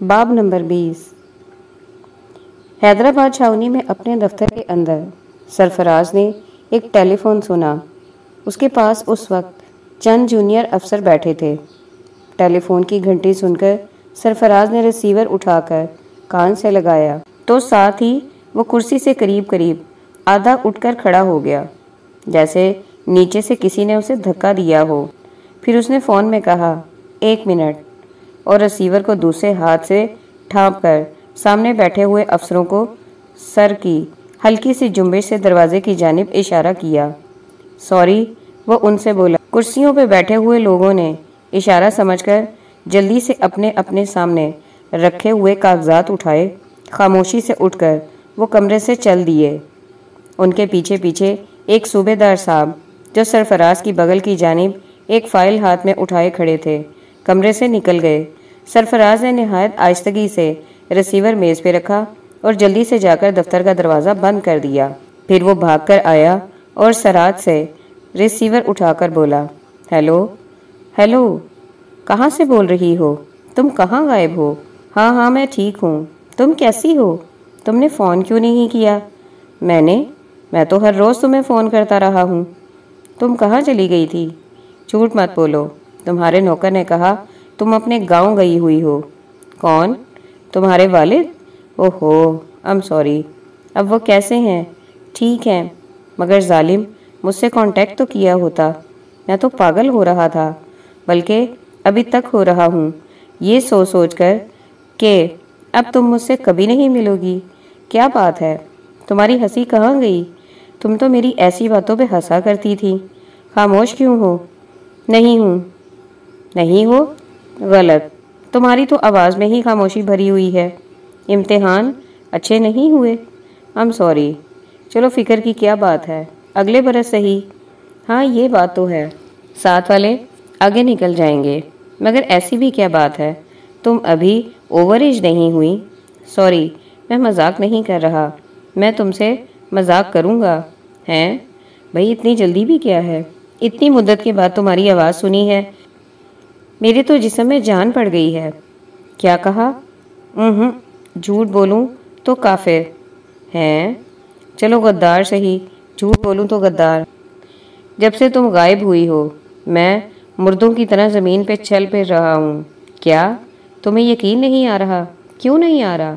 باب نمبر بیس۔ حیدرآباد چھاونی میں اپنے دفتر کے اندر سرفراز نے ایک ٹیلی فون سنا۔ اس کے پاس اس وقت چند جونیئر افسر بیٹھے تھے۔ ٹیلی فون کی گھنٹی سن کر سرفراز نے ریسیور اٹھا کر کان سے لگایا۔ تو ساتھ ہی وہ کرسی سے قریب قریب آدھا اٹھ کر کھڑا ہو گیا۔ جیسے نیچے سے کسی نے اسے دھکا دیا ہو۔ پھر اس نے فون میں کہا، ایک منٹ اور ریسیور کو دوسرے ہاتھ سے ٹھانپ کر سامنے بیٹھے ہوئے افسروں کو سر کی ہلکی سی جنبش سے دروازے کی جانب اشارہ کیا۔ سوری، وہ ان سے بولا۔ کرسیوں پہ بیٹھے ہوئے لوگوں نے اشارہ سمجھ کر جلدی سے اپنے اپنے سامنے رکھے ہوئے کاغذات اٹھائے۔ خاموشی سے اٹھ کر وہ کمرے سے چل دیے۔ ان کے پیچھے پیچھے ایک صوبے دار صاحب جو سرفراز کی بغل کی جانب ایک فائل ہاتھ میں اٹھائے کھڑے تھے، کمرے سے نکل گئے۔ سرفراز نے نہایت آہستگی سے ریسیور میز پہ رکھا اور جلدی سے جا کر دفتر کا دروازہ بند کر دیا۔ پھر وہ بھاگ کر آیا اور سرات سے ریسیور اٹھا کر بولا، ہیلو ہیلو، کہاں سے بول رہی ہو؟ تم کہاں غائب ہو؟ ہاں ہاں میں ٹھیک ہوں۔ تم کیسی ہو؟ تم نے فون کیوں نہیں کیا؟ میں نے، میں تو ہر روز تمہیں فون کرتا رہا ہوں۔ تم کہاں چلی گئی تھی؟ جھوٹ مت بولو۔ تمہارے نوکر نے کہا تم اپنے گاؤں گئی ہوئی ہو۔ کون؟ تمہارے والد؟ او ہو ام سوری اب وہ کیسے ہیں؟ ٹھیک ہیں، مگر ظالم، مجھ سے کانٹیکٹ تو کیا ہوتا۔ میں تو پاگل ہو رہا تھا، بلکہ ابھی تک ہو رہا ہوں۔ یہ سوچ سوچ کر کہ اب تم مجھ سے کبھی نہیں ملو گی کیا بات ہے؟ تمہاری ہنسی کہاں گئی؟ تم تو میری ایسی باتوں پہ ہنسا کرتی تھی۔ خاموش کیوں ہو؟ نہیں ہوں۔ نہیں ہو؟ غلط۔ تمہاری تو آواز میں ہی خاموشی بھری ہوئی ہے۔ امتحان اچھے نہیں ہوئے۔ ام سوری چلو فکر کی کیا بات ہے۔ اگلے برس صحیح۔ ہاں یہ بات تو ہے۔ ساتھ والے آگے نکل جائیں گے۔ مگر ایسی بھی کیا بات ہے۔ تم ابھی اوور ایج نہیں ہوئی۔ سوری میں مذاق نہیں کر رہا۔ میں تم سے مذاق کروں گا۔ ہیں؟ بھائی، اتنی جلدی بھی کیا ہے؟ اتنی مدت کے بعد تمہاری آواز سنی ہے۔ میرے تو جسم میں جان پڑ گئی ہے۔ کیا کہا؟ ہوں جھوٹ بولوں تو کافر۔ ہیں؟ چلو غدار صحیح، جھوٹ بولوں تو غدار۔ جب سے تم غائب ہوئی ہو، میں مردوں کی طرح زمین پہ چل پھر رہا ہوں۔ کیا تمہیں یقین نہیں آ رہا؟ کیوں نہیں آ رہا؟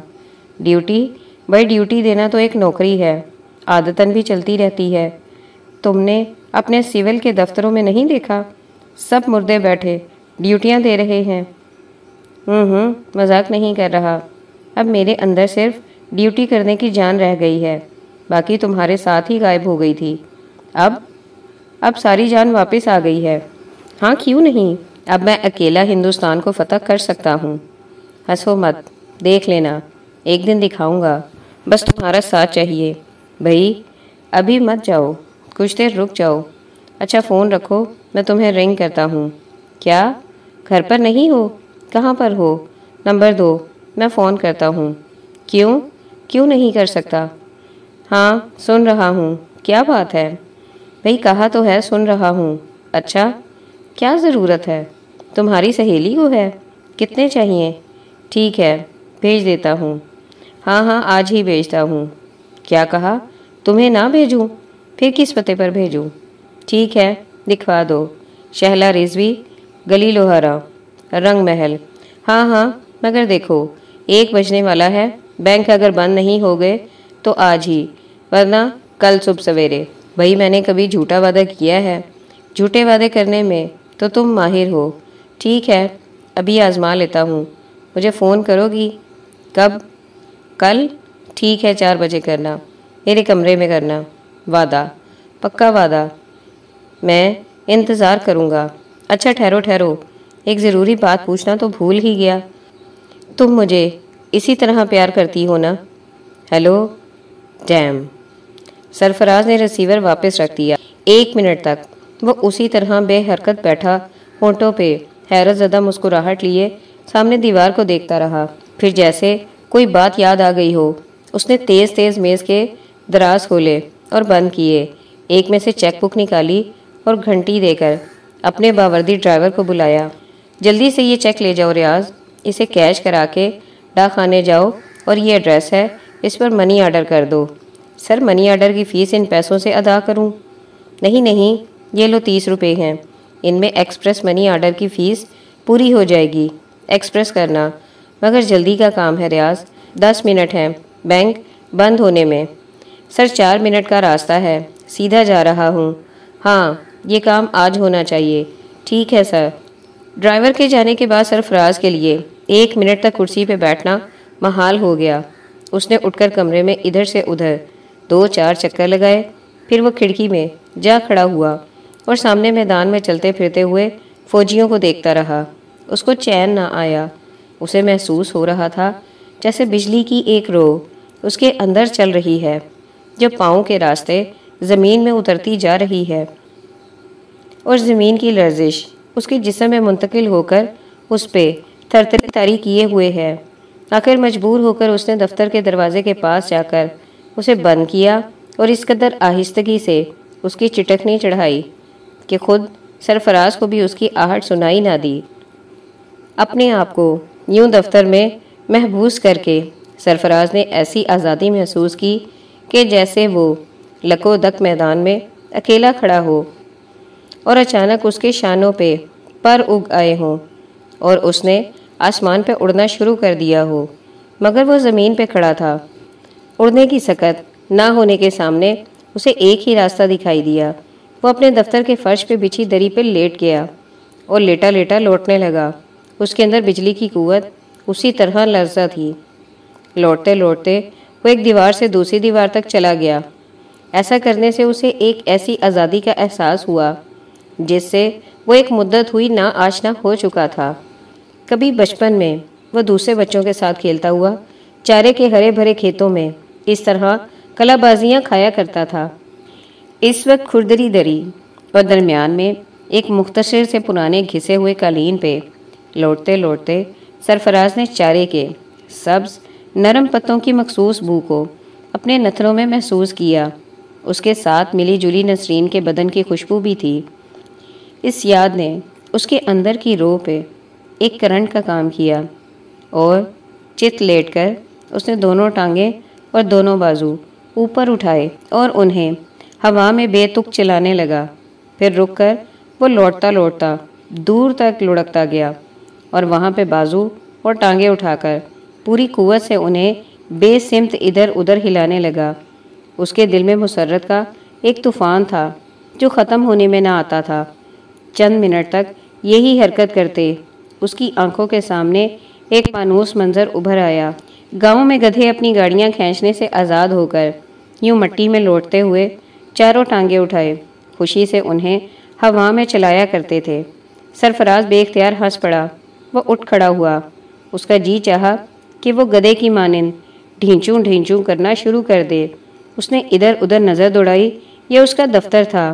ڈیوٹی، بھائی ڈیوٹی دینا تو ایک نوکری ہے۔ عادتاً بھی چلتی رہتی ہے۔ تم نے اپنے سول کے دفتروں میں نہیں دیکھا؟ سب مردے بیٹھے۔ ڈیوٹیاں دے رہے ہیں۔ ہوں ہوں، مذاق نہیں کر رہا۔ اب میرے اندر صرف ڈیوٹی کرنے کی جان رہ گئی ہے۔ باقی تمہارے ساتھ ہی غائب ہو گئی تھی۔ اب اب ساری جان واپس آ گئی ہے۔ ہاں کیوں نہیں؟ اب میں اکیلا ہندوستان کو فتح کر سکتا ہوں۔ ہنسو مت، دیکھ لینا۔ ایک دن دکھاؤں گا۔ بس تمہارا ساتھ چاہیے۔ بھائی، ابھی مت جاؤ۔ کچھ دیر رک جاؤ۔ اچھا فون رکھو۔ میں تمہیں رنگ کرتا ہوں۔ کیا؟ گھر پر نہیں ہو؟ کہاں پر ہو؟ نمبر دو، میں فون کرتا ہوں۔ کیوں؟ کیوں نہیں کر سکتا؟ ہاں سن رہا ہوں۔ کیا بات ہے؟ بھائی کہا تو ہے، سن رہا ہوں۔ اچھا کیا ضرورت ہے؟ تمہاری سہیلی کو ہے؟ کتنے چاہیے؟ ٹھیک ہے، بھیج دیتا ہوں۔ ہاں ہاں آج ہی بھیجتا ہوں۔ کیا کہا؟ تمہیں نہ بھیجوں؟ پھر کس پتے پر بھیجوں؟ ٹھیک ہے، دکھوا دو۔ شہلا رضوی گلی لوہارا رنگ محل۔ ہاں ہاں مگر دیکھو، ایک بجنے والا ہے، بینک اگر بند نہیں ہو گئے تو آج ہی، ورنہ کل صبح سویرے۔ بھائی، میں نے کبھی جھوٹا وعدہ کیا ہے۔ جھوٹے وعدے کرنے میں تو تم ماہر ہو۔ ٹھیک ہے، ابھی آزما لیتا ہوں۔ مجھے فون کرو گی؟ کب؟ کل؟ ٹھیک ہے، چار بجے کرنا۔ میرے کمرے میں کرنا۔ وعدہ، پکا وعدہ۔ میں انتظار کروں گا۔ اچھا ٹھہرو ٹھہرو۔ ایک ضروری بات پوچھنا تو بھول ہی گیا۔ تم مجھے اسی طرح پیار کرتی ہو نا؟ ہیلو؟ ڈیم سرفراز نے ریسیور واپس رکھ دیا۔ ایک منٹ تک۔ وہ اسی طرح بے حرکت بیٹھا، ہونٹوں پہ حیرت زدہ مسکراہٹ لیے سامنے دیوار کو دیکھتا رہا۔ پھر جیسے کوئی بات یاد آ گئی ہو، اس نے تیز تیز میز کے دراز کھولے اور بند کیے۔ ایک میں سے چیک بک نکالی اور گھنٹی دے کر اپنے باوردی ڈرائیور کو بلایا۔ جلدی سے یہ چیک لے جاؤ ریاض، اسے کیش کرا کے ڈاک خانے جاؤ اور یہ ایڈریس ہے، اس پر منی آرڈر کر دو۔ سر منی آرڈر کی فیس ان پیسوں سے ادا کروں۔ نہیں نہیں، یہ لو تیس روپے ہیں۔ ان میں ایکسپریس منی آرڈر کی فیس پوری ہو جائے گی۔ ایکسپریس کرنا۔ مگر جلدی کا کام ہے ریاض، دس منٹ ہیں۔ بینک بند ہونے میں۔ سر، چار منٹ کا راستہ ہے۔ سیدھا جا رہا ہوں۔ ہاں یہ کام آج ہونا چاہیے۔ ٹھیک ہے سر۔ ڈرائیور کے جانے کے بعد سرفراز کے لیے ایک منٹ تک کرسی پہ بیٹھنا محال ہو گیا۔ اس نے اٹھ کر کمرے میں ادھر سے ادھر دو چار چکر لگائے۔ پھر وہ کھڑکی میں جا کھڑا ہوا اور سامنے میدان میں چلتے پھرتے ہوئے فوجیوں کو دیکھتا رہا۔ اس کو چین نہ آیا۔ اسے محسوس ہو رہا تھا جیسے بجلی کی ایک رو اس کے اندر چل رہی ہے۔ جو پاؤں کے راستے زمین میں اترتی جا رہی ہے۔ اور زمین کی لرزش اس کے جسم میں منتقل ہو کر اس پہ تھر تاری کیے ہوئے ہے۔ آخر مجبور ہو کر اس نے دفتر کے دروازے کے پاس جا کر اسے بند کیا اور اس قدر آہستگی سے اس کی چٹکنی چڑھائی کہ خود سرفراز کو بھی اس کی آہٹ سنائی نہ دی۔ اپنے آپ کو یوں دفتر میں محبوس کر کے سرفراز نے ایسی آزادی محسوس کی کہ جیسے وہ لکو دک میدان میں اکیلا کھڑا ہو اور اچانک اس کے شانوں پہ پر اگ آئے ہوں اور اس نے آسمان پہ اڑنا شروع کر دیا ہو، مگر وہ زمین پہ کھڑا تھا۔ اڑنے کی سکت نہ ہونے کے سامنے اسے ایک ہی راستہ دکھائی دیا۔ وہ اپنے دفتر کے فرش پہ بچھی دری پہ لیٹ گیا اور لیٹا لیٹا لوٹنے لگا۔ اس کے اندر بجلی کی قوت اسی طرح لرزہ تھی۔ لوٹتے لوٹتے وہ ایک دیوار سے دوسری دیوار تک چلا گیا۔ ایسا کرنے سے اسے ایک ایسی آزادی کا احساس ہوا۔ جس سے وہ ایک مدت ہوئی نہ آشنا ہو چکا تھا۔ کبھی بچپن میں وہ دوسرے بچوں کے ساتھ کھیلتا ہوا، چارے کے ہرے بھرے کھیتوں میں اس طرح کلا بازیاں کھایا کرتا تھا۔ اس وقت کھردری دری اور درمیان میں ایک مختصر سے پرانے گھسے ہوئے قالین پہ لوٹتے لوٹتے سرفراز نے چارے کے سبز نرم پتوں کی مخصوص بو کو اپنے نتھروں میں محسوس کیا۔ اس کے ساتھ ملی جلی نسرین کے بدن کی خوشبو بھی تھی۔ اس یاد نے اس کے اندر کی رو پہ ایک کرنٹ کا کام کیا اور چت لیٹ کر اس نے دونوں ٹانگیں اور دونوں بازو اوپر اٹھائے اور انہیں ہوا میں بے تک چلانے لگا۔ پھر رک کر وہ لوٹتا لوٹتا دور تک لڑکتا گیا اور وہاں پہ بازو اور ٹانگیں اٹھا کر پوری قوت سے انہیں بے سمت ادھر ادھر ہلانے لگا۔ اس کے دل میں مسرت کا ایک طوفان تھا جو ختم ہونے میں نہ آتا تھا۔ چند منٹ تک یہی حرکت کرتے، اس کی آنکھوں کے سامنے ایک مانوس منظر ابھر آیا۔ گاؤں میں گدھے اپنی گاڑیاں کھینچنے سے آزاد ہو کر یوں مٹی میں لوٹتے ہوئے چاروں ٹانگے اٹھائے۔ خوشی سے انہیں ہوا میں چلایا کرتے تھے۔ سرفراز بے اختیار ہنس پڑا۔ وہ اٹھ کھڑا ہوا۔ اس کا جی چاہا کہ وہ گدے کی مانند ڈھینچوں ڈھینچوں کرنا شروع کر دے۔ اس نے ادھر ادھر نظر دوڑائی۔ یہ اس کا دفتر تھا۔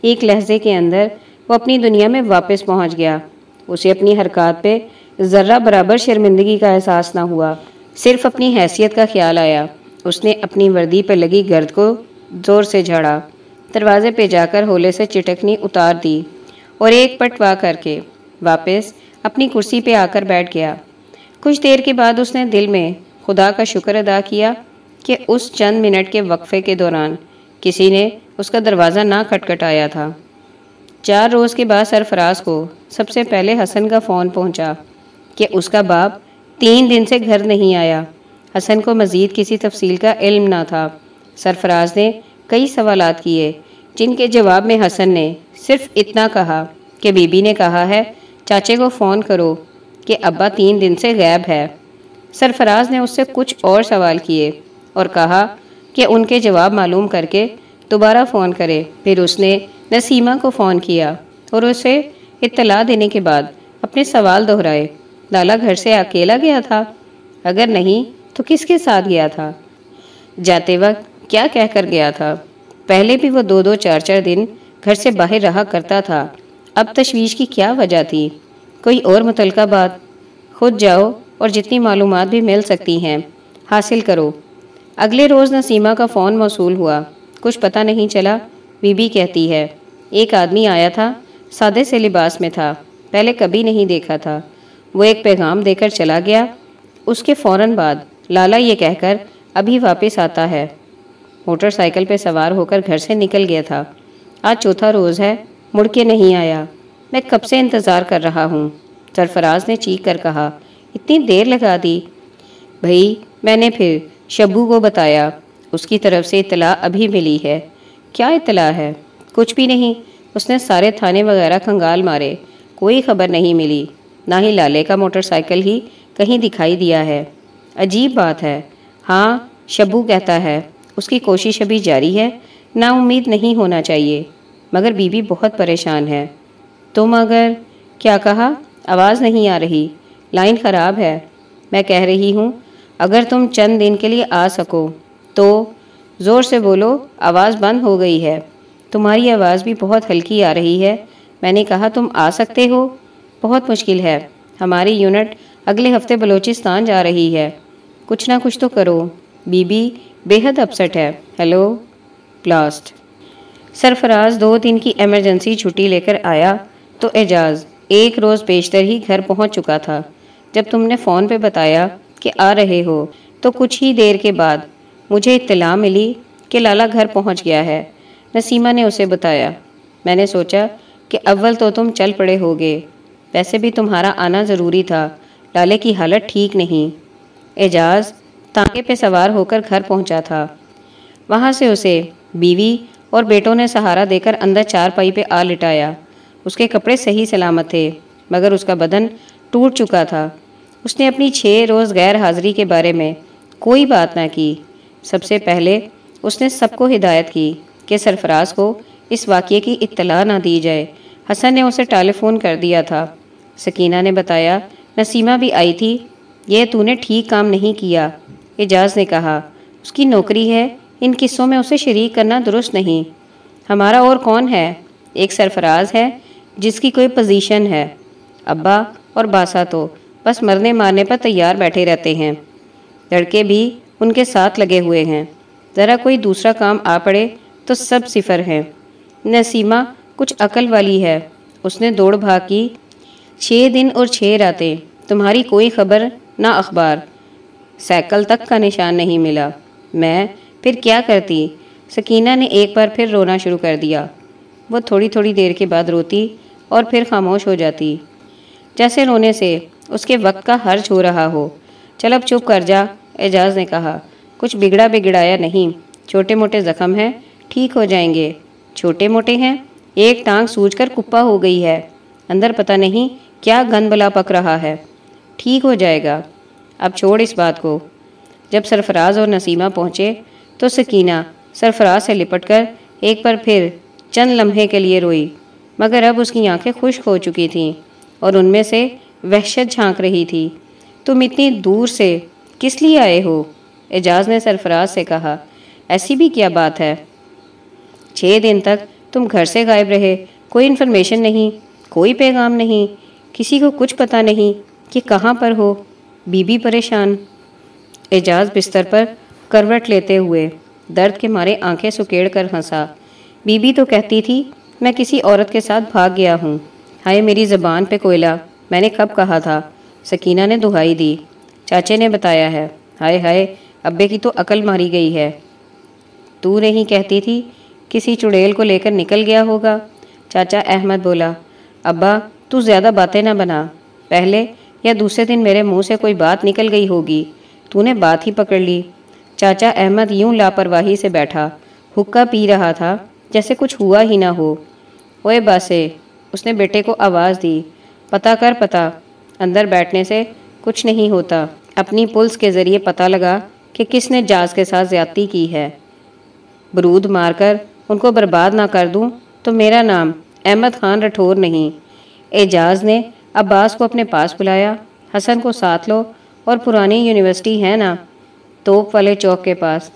ایک لہجے کے اندر وہ اپنی دنیا میں واپس پہنچ گیا۔ اسے اپنی حرکات پہ ذرہ برابر شرمندگی کا احساس نہ ہوا، صرف اپنی حیثیت کا خیال آیا۔ اس نے اپنی وردی پہ لگی گرد کو زور سے جھاڑا، دروازے پہ جا کر ہولے سے چٹکنی اتار دی اور ایک پٹ وا کر کے واپس اپنی کرسی پہ آ کر بیٹھ گیا۔ کچھ دیر کے بعد اس نے دل میں خدا کا شکر ادا کیا کہ اس چند منٹ کے وقفے کے دوران کسی نے اس کا دروازہ نہ کھٹکھٹایا تھا۔ چار روز کے بعد سرفراز کو سب سے پہلے حسن کا فون پہنچا کہ اس کا باپ تین دن سے گھر نہیں آیا۔ حسن کو مزید کسی تفصیل کا علم نہ تھا۔ سرفراز نے کئی سوالات کیے، جن کے جواب میں حسن نے صرف اتنا کہا کہ بی بی نے کہا ہے، چاچے کو فون کرو کہ ابا تین دن سے غیب ہے۔ سرفراز نے اس سے کچھ اور سوال کیے اور کہا کہ ان کے جواب معلوم کر کے دوبارہ فون کرے۔ پھر اس نے نسیمہ کو فون کیا اور اسے اطلاع دینے کے بعد اپنے سوال دہرائے۔ لالا گھر سے اکیلا گیا تھا۔ اگر نہیں تو کس کے ساتھ گیا تھا؟ جاتے وقت کیا کہہ کر گیا تھا؟ پہلے بھی وہ دو دو چار چار دن گھر سے باہر رہا کرتا تھا۔ اب تشویش کی کیا وجہ تھی؟ کوئی اور متعلقہ بات؟ خود جاؤ اور جتنی معلومات بھی مل سکتی ہیں، حاصل کرو۔ اگلے روز نسیمہ کا فون موصول ہوا۔ کچھ پتہ نہیں چلا۔ بی بی کہتی ہے ایک آدمی آیا تھا، سادے سے لباس میں تھا، پہلے کبھی نہیں دیکھا تھا۔ وہ ایک پیغام دے کر چلا گیا۔ اس کے فوراً بعد لالا یہ کہہ کر ابھی واپس آتا ہے۔ موٹر سائیکل پہ سوار ہو کر گھر سے نکل گیا تھا۔ آج چوتھا روز ہے، مڑ کے نہیں آیا۔ میں کب سے انتظار کر رہا ہوں؟ سرفراز نے چیخ کر کہا، اتنی دیر لگا دی۔ بھائی، میں نے پھر شبو کو بتایا، اس کی طرف سے اطلاع ابھی ملی ہے۔ کیا اطلاع ہے؟ کچھ بھی نہیں۔ اس نے سارے تھانے وغیرہ کھنگال مارے۔ کوئی خبر نہیں ملی۔ نہ ہی لالے کا موٹر سائیکل ہی کہیں دکھائی دیا ہے۔ عجیب بات ہے۔ ہاں شبو کہتا ہے، اس کی کوشش ابھی جاری ہے۔ نا امید نہیں ہونا چاہیے۔ مگر بی بی بہت پریشان ہے۔ تم اگر کیا کہا؟ آواز نہیں آ رہی۔ لائن خراب ہے۔ میں کہہ رہی ہوں، اگر تم چند دن کے لیے آ سکو تو زور سے بولو، آواز بند ہو گئی ہے۔ تمہاری آواز بھی بہت ہلکی آ رہی ہے۔ میں نے کہا، تم آ سکتے ہو؟ بہت مشکل ہے۔ ہماری یونٹ اگلے ہفتے بلوچستان جا رہی ہے۔ کچھ نہ کچھ تو کرو۔ بی بی، بے حد اپسٹ ہے۔ ہیلو پلاسٹ سرفراز دو دن کی ایمرجنسی چھٹی لے کر آیا تو اعجاز۔ ایک روز بیشتر ہی گھر پہنچ چکا تھا۔ جب تم نے فون پہ بتایا کہ آ رہے ہو، تو کچھ ہی دیر کے بعد مجھے اطلاع ملی کہ لالا گھر پہنچ گیا ہے۔ نسیمہ نے اسے بتایا، میں نے سوچا کہ اول تو تم چل پڑے ہوگے، ویسے بھی تمہارا آنا ضروری تھا، لالے کی حالت ٹھیک نہیں۔ اعجاز تانکے پہ سوار ہو کر گھر پہنچا تھا۔ وہاں سے اسے بیوی اور بیٹوں نے سہارا دے کر اندر چار پائی پہ آ لٹایا۔ اس کے کپڑے صحیح سلامت تھے، مگر اس کا بدن ٹوٹ چکا تھا۔ اس نے اپنی چھ روز غیر حاضری کے بارے میں کوئی بات نہ کی۔ سب سے پہلے اس نے سب کو ہدایت کی۔ کہ سرفراز کو اس واقعے کی اطلاع نہ دی جائے۔ حسن نے اسے ٹیلی فون کر دیا تھا۔ سکینہ نے بتایا، نسیمہ بھی آئی تھی۔ یہ تو نے ٹھیک کام نہیں کیا۔ اعجاز نے کہا، اس کی نوکری ہے، ان قصوں میں اسے شریک کرنا درست نہیں۔ ہمارا اور کون ہے؟ ایک سرفراز ہے، جس کی کوئی پوزیشن ہے۔ ابا اور باسا تو بس مرنے مارنے پر تیار بیٹھے رہتے ہیں۔ لڑکے بھی ان کے ساتھ لگے ہوئے ہیں۔ ذرا کوئی دوسرا کام آ پڑے تو سب صفر ہیں نسیمہ کچھ عقل والی ہے۔ اس نے دوڑ بھاگ کی۔ چھ دن اور چھ راتیں۔ تمہاری کوئی خبر نہ اخبار۔ سائیکل تک کا نشان نہیں ملا۔ میں پھر کیا کرتی؟ سکینہ نے ایک بار پھر رونا شروع کر دیا۔ وہ تھوڑی تھوڑی دیر کے بعد روتی اور پھر خاموش ہو جاتی۔ جیسے رونے سے اس کے وقت کا حرج ہو رہا ہو۔ چل اب چپ کر جا، اعجاز نے کہا۔ کچھ بگڑا بگڑایا نہیں۔ چھوٹے موٹے زخم ہیں۔ ٹھیک ہو جائیں گے۔ چھوٹے موٹے ہیں۔ ایک ٹانگ سوج کر کپا ہو گئی ہے۔ اندر پتہ نہیں کیا گند بلا پک رہا ہے۔ ٹھیک ہو جائے گا۔ اب چھوڑ اس بات کو۔ جب سرفراز اور نسیمہ پہنچے تو سکینہ سرفراز سے لپٹ کر ایک پر پھر چند لمحے کے لیے روئی۔ مگر اب اس کی آنکھیں خشک ہو چکی تھیں اور ان میں سے وحشت جھانک رہی تھی۔ تم اتنی دور سے کس لیے آئے ہو؟ اعجاز نے سرفراز سے کہا، ایسی بھی کیا بات ہے؟ چھ دن تک تم گھر سے غائب رہے، کوئی انفارمیشن نہیں، کوئی پیغام نہیں، کسی کو کچھ پتہ نہیں کہ کہاں پر ہو بی بی پریشان۔ اعجاز بستر پر کروٹ لیتے ہوئے درد کے مارے آنکھیں سکیڑ کر ہنسا۔ بی بی تو کہتی تھی، میں کسی عورت کے ساتھ بھاگ گیا ہوں۔ ہائے میری زبان پہ کوئلہ، میں نے کب کہا تھا؟ سکینہ نے دہائی دی۔ چاچے نے بتایا ہے، ہائے ہائے، ابے کی تو عقل ماری گئی ہے۔ تو نہیں کہتی تھی کسی چڑیل کو لے کر نکل گیا ہوگا۔ چاچا احمد بولا، ابا، تو زیادہ باتیں نہ بنا۔ پہلے یا دوسرے دن میرے منہ سے کوئی بات نکل گئی ہوگی۔ تو نے بات ہی پکڑ لی۔ چاچا احمد یوں لاپرواہی سے بیٹھا۔ حکا پی رہا تھا جیسے کچھ ہوا ہی نہ ہو۔ اوے باسے، اس نے بیٹے کو آواز دی۔ پتا کر پتا، اندر بیٹھنے سے کچھ نہیں ہوتا۔ اپنی پلس کے ذریعے پتا لگا کہ کس نے جاز کے ساتھ زیادتی کی ہے۔ برود مار کر ان کو برباد نہ کر دوں تو میرا نام احمد خان رٹھور نہیں۔ اعجاز نے عباس کو اپنے پاس بلایا۔ حسن کو ساتھ لو اور پرانی یونیورسٹی ہے نا، توپ والے چوک کے پاس۔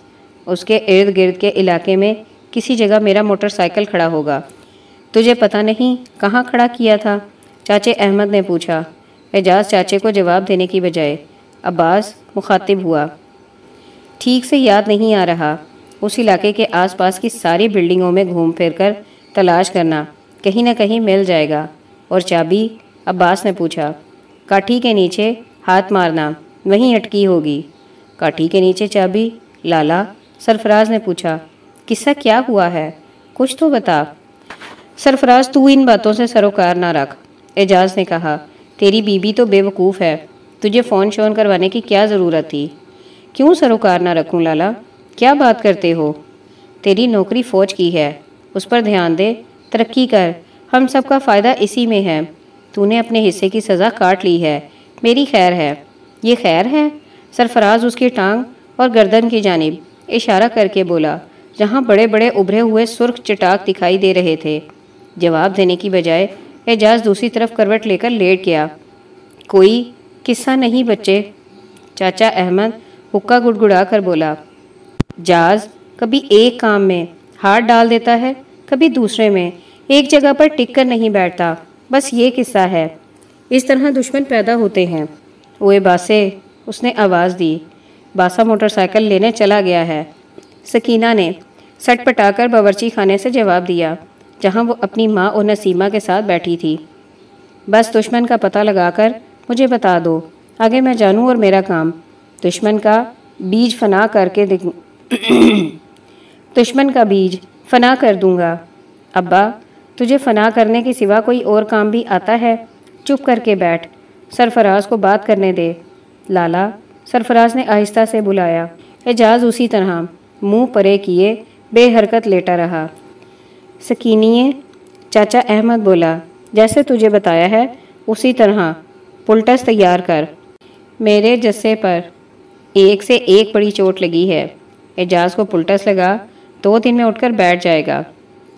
اس کے ارد گرد کے علاقے میں کسی جگہ میرا موٹر سائیکل کھڑا ہوگا۔ تجھے پتہ نہیں کہاں کھڑا کیا تھا؟ چاچے احمد نے پوچھا۔ اعجاز چاچے کو جواب دینے کی بجائے عباس مخاطب ہوا۔ ٹھیک سے یاد نہیں آ رہا۔ اس علاقے کے آس پاس کی ساری بلڈنگوں میں گھوم پھر کر تلاش کرنا، کہیں نہ کہیں مل جائے گا۔ اور چابی، عباس نے پوچھا، کاٹھی کے نیچے ہاتھ مارنا وہیں اٹکی ہوگی؟ کاٹھی کے نیچے چابی، لالا، سرفراز نے پوچھا، قصہ کیا ہوا ہے؟ کچھ تو بتا۔ سرفراز، تو ان باتوں سے سروکار نہ رکھ۔ اعجاز نے کہا، تیری بیوی بی تو بے وقوف ہے، تجھے فون شون کروانے کی کیا ضرورت تھی؟ کیوں سروکار نہ رکھوں لالا؟ کیا بات کرتے ہو؟ تیری نوکری فوج کی ہے، اس پر دھیان دے، ترقی کر، ہم سب کا فائدہ اسی میں ہے۔ تو نے اپنے حصے کی سزا کاٹ لی ہے۔ میری خیر ہے۔ یہ خیر ہے؟ سرفراز اس کی ٹانگ اور گردن کی جانب اشارہ کر کے بولا، جہاں بڑے بڑے ابھرے ہوئے سرخ چٹاک دکھائی دے رہے تھے۔ جواب دینے کی بجائے اعجاز دوسری طرف کروٹ لے کر لیٹ گیا۔ کوئی قصہ نہیں بچے؟ چاچا احمد حکا گڑ گڑا کر بولا جاز کبھی ایک کام میں ہاتھ ڈال دیتا ہے، کبھی دوسرے میں۔ ایک جگہ پر ٹک کر نہیں بیٹھتا، بس یہ قصہ ہے۔ اس طرح دشمن پیدا ہوتے ہیں۔ اوے باسے، اس نے آواز دی۔ باسا موٹر سائیکل لینے چلا گیا ہے۔ سکینہ نے سٹ پٹا کر باورچی خانے سے جواب دیا، جہاں وہ اپنی ماں اور نسیمہ کے ساتھ بیٹھی تھی۔ بس دشمن کا پتہ لگا کر مجھے بتا دو، آگے میں جانوں اور میرا کام۔ دشمن کا بیج فنا کر کے دشمن کا بیج فنا کر دوں گا۔ ابا، تجھے فنا کرنے کے سوا کوئی اور کام بھی آتا ہے؟ چپ کر کے بیٹھ۔ سرفراز کو بات کرنے دے۔ لالا، سرفراز نے آہستہ سے بلایا۔ اعجاز اسی طرح۔ منہ پرے کیے، بے حرکت لیٹا رہا۔ سکینیے، چاچا احمد بولا۔ جیسے تجھے بتایا ہے، اسی طرح۔ پلٹس تیار کر۔ میرے جسے پر ایک سے ایک بڑی چوٹ لگی ہے۔ اعجاز کو پلٹس لگا، دو دن میں اٹھ کر بیٹھ جائے گا۔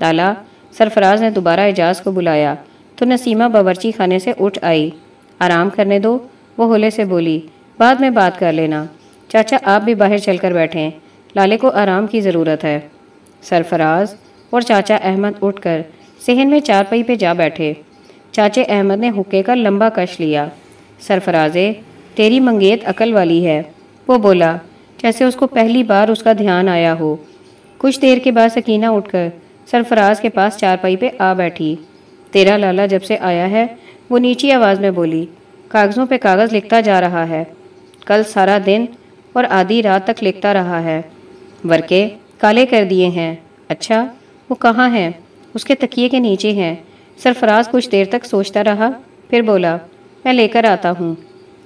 لالا، سرفراز نے دوبارہ اعجاز کو بلایا۔ تو نسیمہ باورچی خانے سے اٹھ آئی۔ آرام کرنے دو، وہ ہولے سے بولی، بعد میں بات کر لینا۔ چاچا، آپ بھی باہر چل کر بیٹھیں۔ لالے کو آرام کی ضرورت ہے۔ سرفراز اور چاچا احمد اٹھ کر صحن میں چار پئی پہ جا بیٹھے۔ چاچے احمد نے حکے کا لمبا کش لیا۔ سرفرازے، تیری منگیت عقل والی ہے۔ وہ بولا جیسے اس کو پہلی بار اس کا دھیان آیا ہو۔ کچھ دیر کے بعد سکینہ اٹھ کر سرفراز کے پاس چارپائی پہ آ بیٹھی۔ تیرا لالا جب سے آیا ہے، وہ نیچی آواز میں بولی، کاغذوں پہ کاغذ لکھتا جا رہا ہے۔ کل سارا دن اور آدھی رات تک لکھتا رہا ہے۔ ورکے، کالے کر دیے ہیں۔ اچھا وہ کہاں ہیں؟ اس کے تکیے کے نیچے ہیں۔ سرفراز کچھ دیر تک سوچتا رہا، پھر بولا، میں لے کر آتا ہوں۔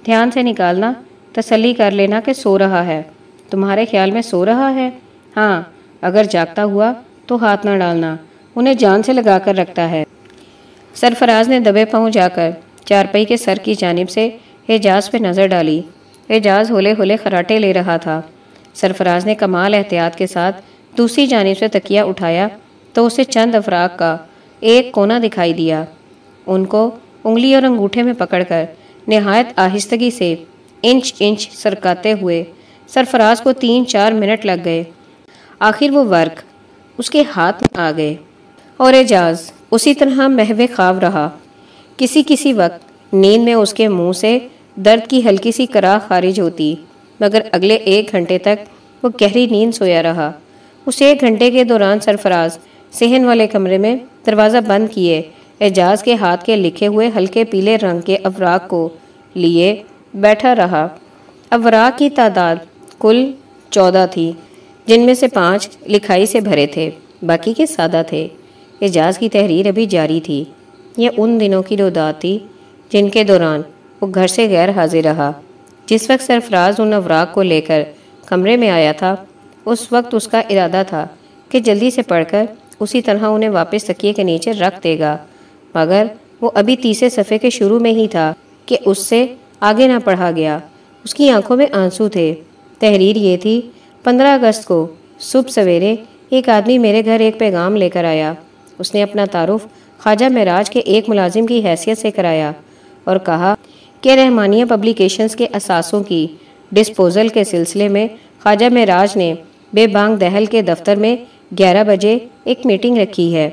دھیان سے نکالنا، تسلی کر لینا کہ سو رہا ہے۔ تمہارے خیال میں سو رہا ہے؟ ہاں اگر جاگتا ہوا تو ہاتھ نہ ڈالنا، انہیں جان سے لگا کر رکھتا ہے۔ سرفراز نے دبے پاؤں جا کر چارپئی کے سر کی جانب سے اعجاز پہ نظر ڈالی۔ اعجاز ہولے ہولے خراٹے لے رہا تھا۔ سرفراز نے کمال احتیاط کے ساتھ دوسری جانب سے تکیا اٹھایا تو اسے چند افراق کا ایک کونا دکھائی دیا۔ ان کو انگلی اور انگوٹھے میں پکڑ کر نہایت آہستگی سے انچ انچ سرکاتے ہوئے سرفراز کو تین چار منٹ لگ گئے۔ آخر وہ ورک اس کے ہاتھ میں آ گئے۔ اور اعجاز اسی طرح محو خواب رہا۔ کسی کسی وقت نیند میں اس کے منہ سے درد کی ہلکی سی کرا خارج ہوتی، مگر اگلے ایک گھنٹے تک وہ گہری نیند سویا رہا۔ اس ایک گھنٹے کے دوران سرفراز صحن والے کمرے میں دروازہ بند کیے اعجاز کے ہاتھ کے لکھے ہوئے ہلکے پیلے رنگ کے افراق کو لیے بیٹھا رہا۔ افراق کی تعداد کل چودہ تھی، جن میں سے پانچ لکھائی سے بھرے تھے، باقی کے سادہ تھے۔ اعجاز کی تحریر ابھی جاری تھی، یہ ان دنوں کی رودات تھی جن کے دوران وہ گھر سے غیر حاضر رہا۔ جس وقت سرفراز ان افراق کو لے کر کمرے میں آیا تھا، اس وقت اس کا ارادہ تھا کہ جلدی سے پڑھ کر اسی طرح انہیں واپس تکیے کے نیچے رکھ دے گا۔ مگر وہ ابھی تیسرے صفحے کے شروع میں ہی تھا کہ اس سے آگے نہ پڑھا گیا۔ اس کی آنکھوں میں آنسو تھے۔ تحریر یہ تھی، پندرہ اگست کو صبح سویرے ایک آدمی میرے گھر ایک پیغام لے کر آیا۔ اس نے اپنا تعارف خواجہ معراج کے ایک ملازم کی حیثیت سے کرایا اور کہا کہ رحمانیہ پبلیکیشنز کے اساسوں کی ڈسپوزل کے سلسلے میں خواجہ معراج نے بے بانگ دہل کے دفتر میں گیارہ بجے ایک میٹنگ رکھی ہے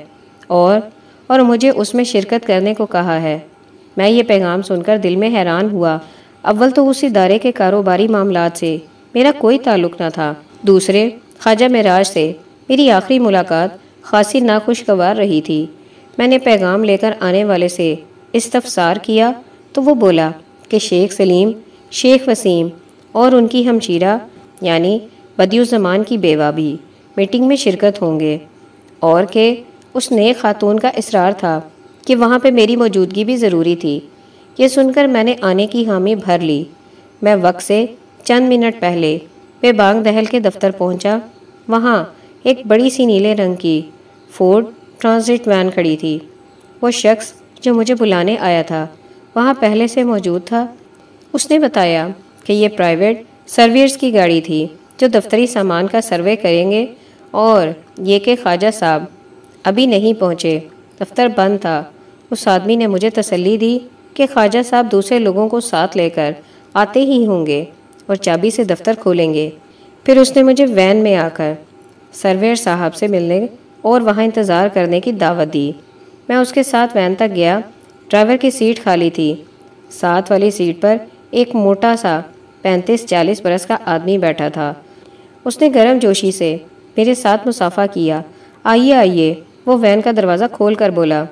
اور اور مجھے اس میں شرکت کرنے کو کہا ہے۔ میں یہ پیغام سن کر دل میں حیران ہوا۔ اول تو اس ادارے کے کاروباری معاملات سے میرا کوئی تعلق نہ تھا۔ دوسرے، خواجہ معراج سے میری آخری ملاقات خاصی ناخوشگوار رہی تھی۔ میں نے پیغام لے کر آنے والے سے استفسار کیا تو وہ بولا کہ شیخ سلیم، شیخ وسیم اور ان کی ہمشیرہ یعنی بدیو زمان کی بیوہ بھی میٹنگ میں شرکت ہوں گے۔ اور کہ اس نئے خاتون کا اصرار تھا کہ وہاں پہ میری موجودگی بھی ضروری تھی۔ یہ سن کر میں نے آنے کی حامی بھر لی۔ میں وقت سے چند منٹ پہلے بے بانگ دہل کے دفتر پہنچا۔ وہاں ایک بڑی سی نیلے رنگ کی فورڈ ٹرانزٹ وین کھڑی تھی۔ وہ شخص جو مجھے بلانے آیا تھا، وہاں پہلے سے موجود تھا۔ اس نے بتایا کہ یہ پرائیویٹ سرویئرز کی گاڑی تھی جو دفتری سامان کا سروے کریں گے اور یہ کہ خواجہ صاحب ابھی نہیں پہنچے، دفتر بند تھا۔ اس آدمی نے مجھے تسلی دی کہ خواجہ صاحب دوسرے لوگوں کو ساتھ لے کر آتے ہی ہوں گے۔ اور چابی سے دفتر کھولیں گے۔ پھر اس نے مجھے وین میں آ کر سرویئر صاحب سے ملنے اور وہاں انتظار کرنے کی دعوت دی۔ میں اس کے ساتھ وین تک گیا۔ ڈرائیور کی سیٹ خالی تھی۔ ساتھ والی سیٹ پر ایک موٹا سا پینتیس چالیس برس کا آدمی بیٹھا تھا۔ اس نے گرم جوشی سے میرے ساتھ مسافہ کیا۔ آئیے آئیے۔ وہ وین کا دروازہ کھول کر بولا،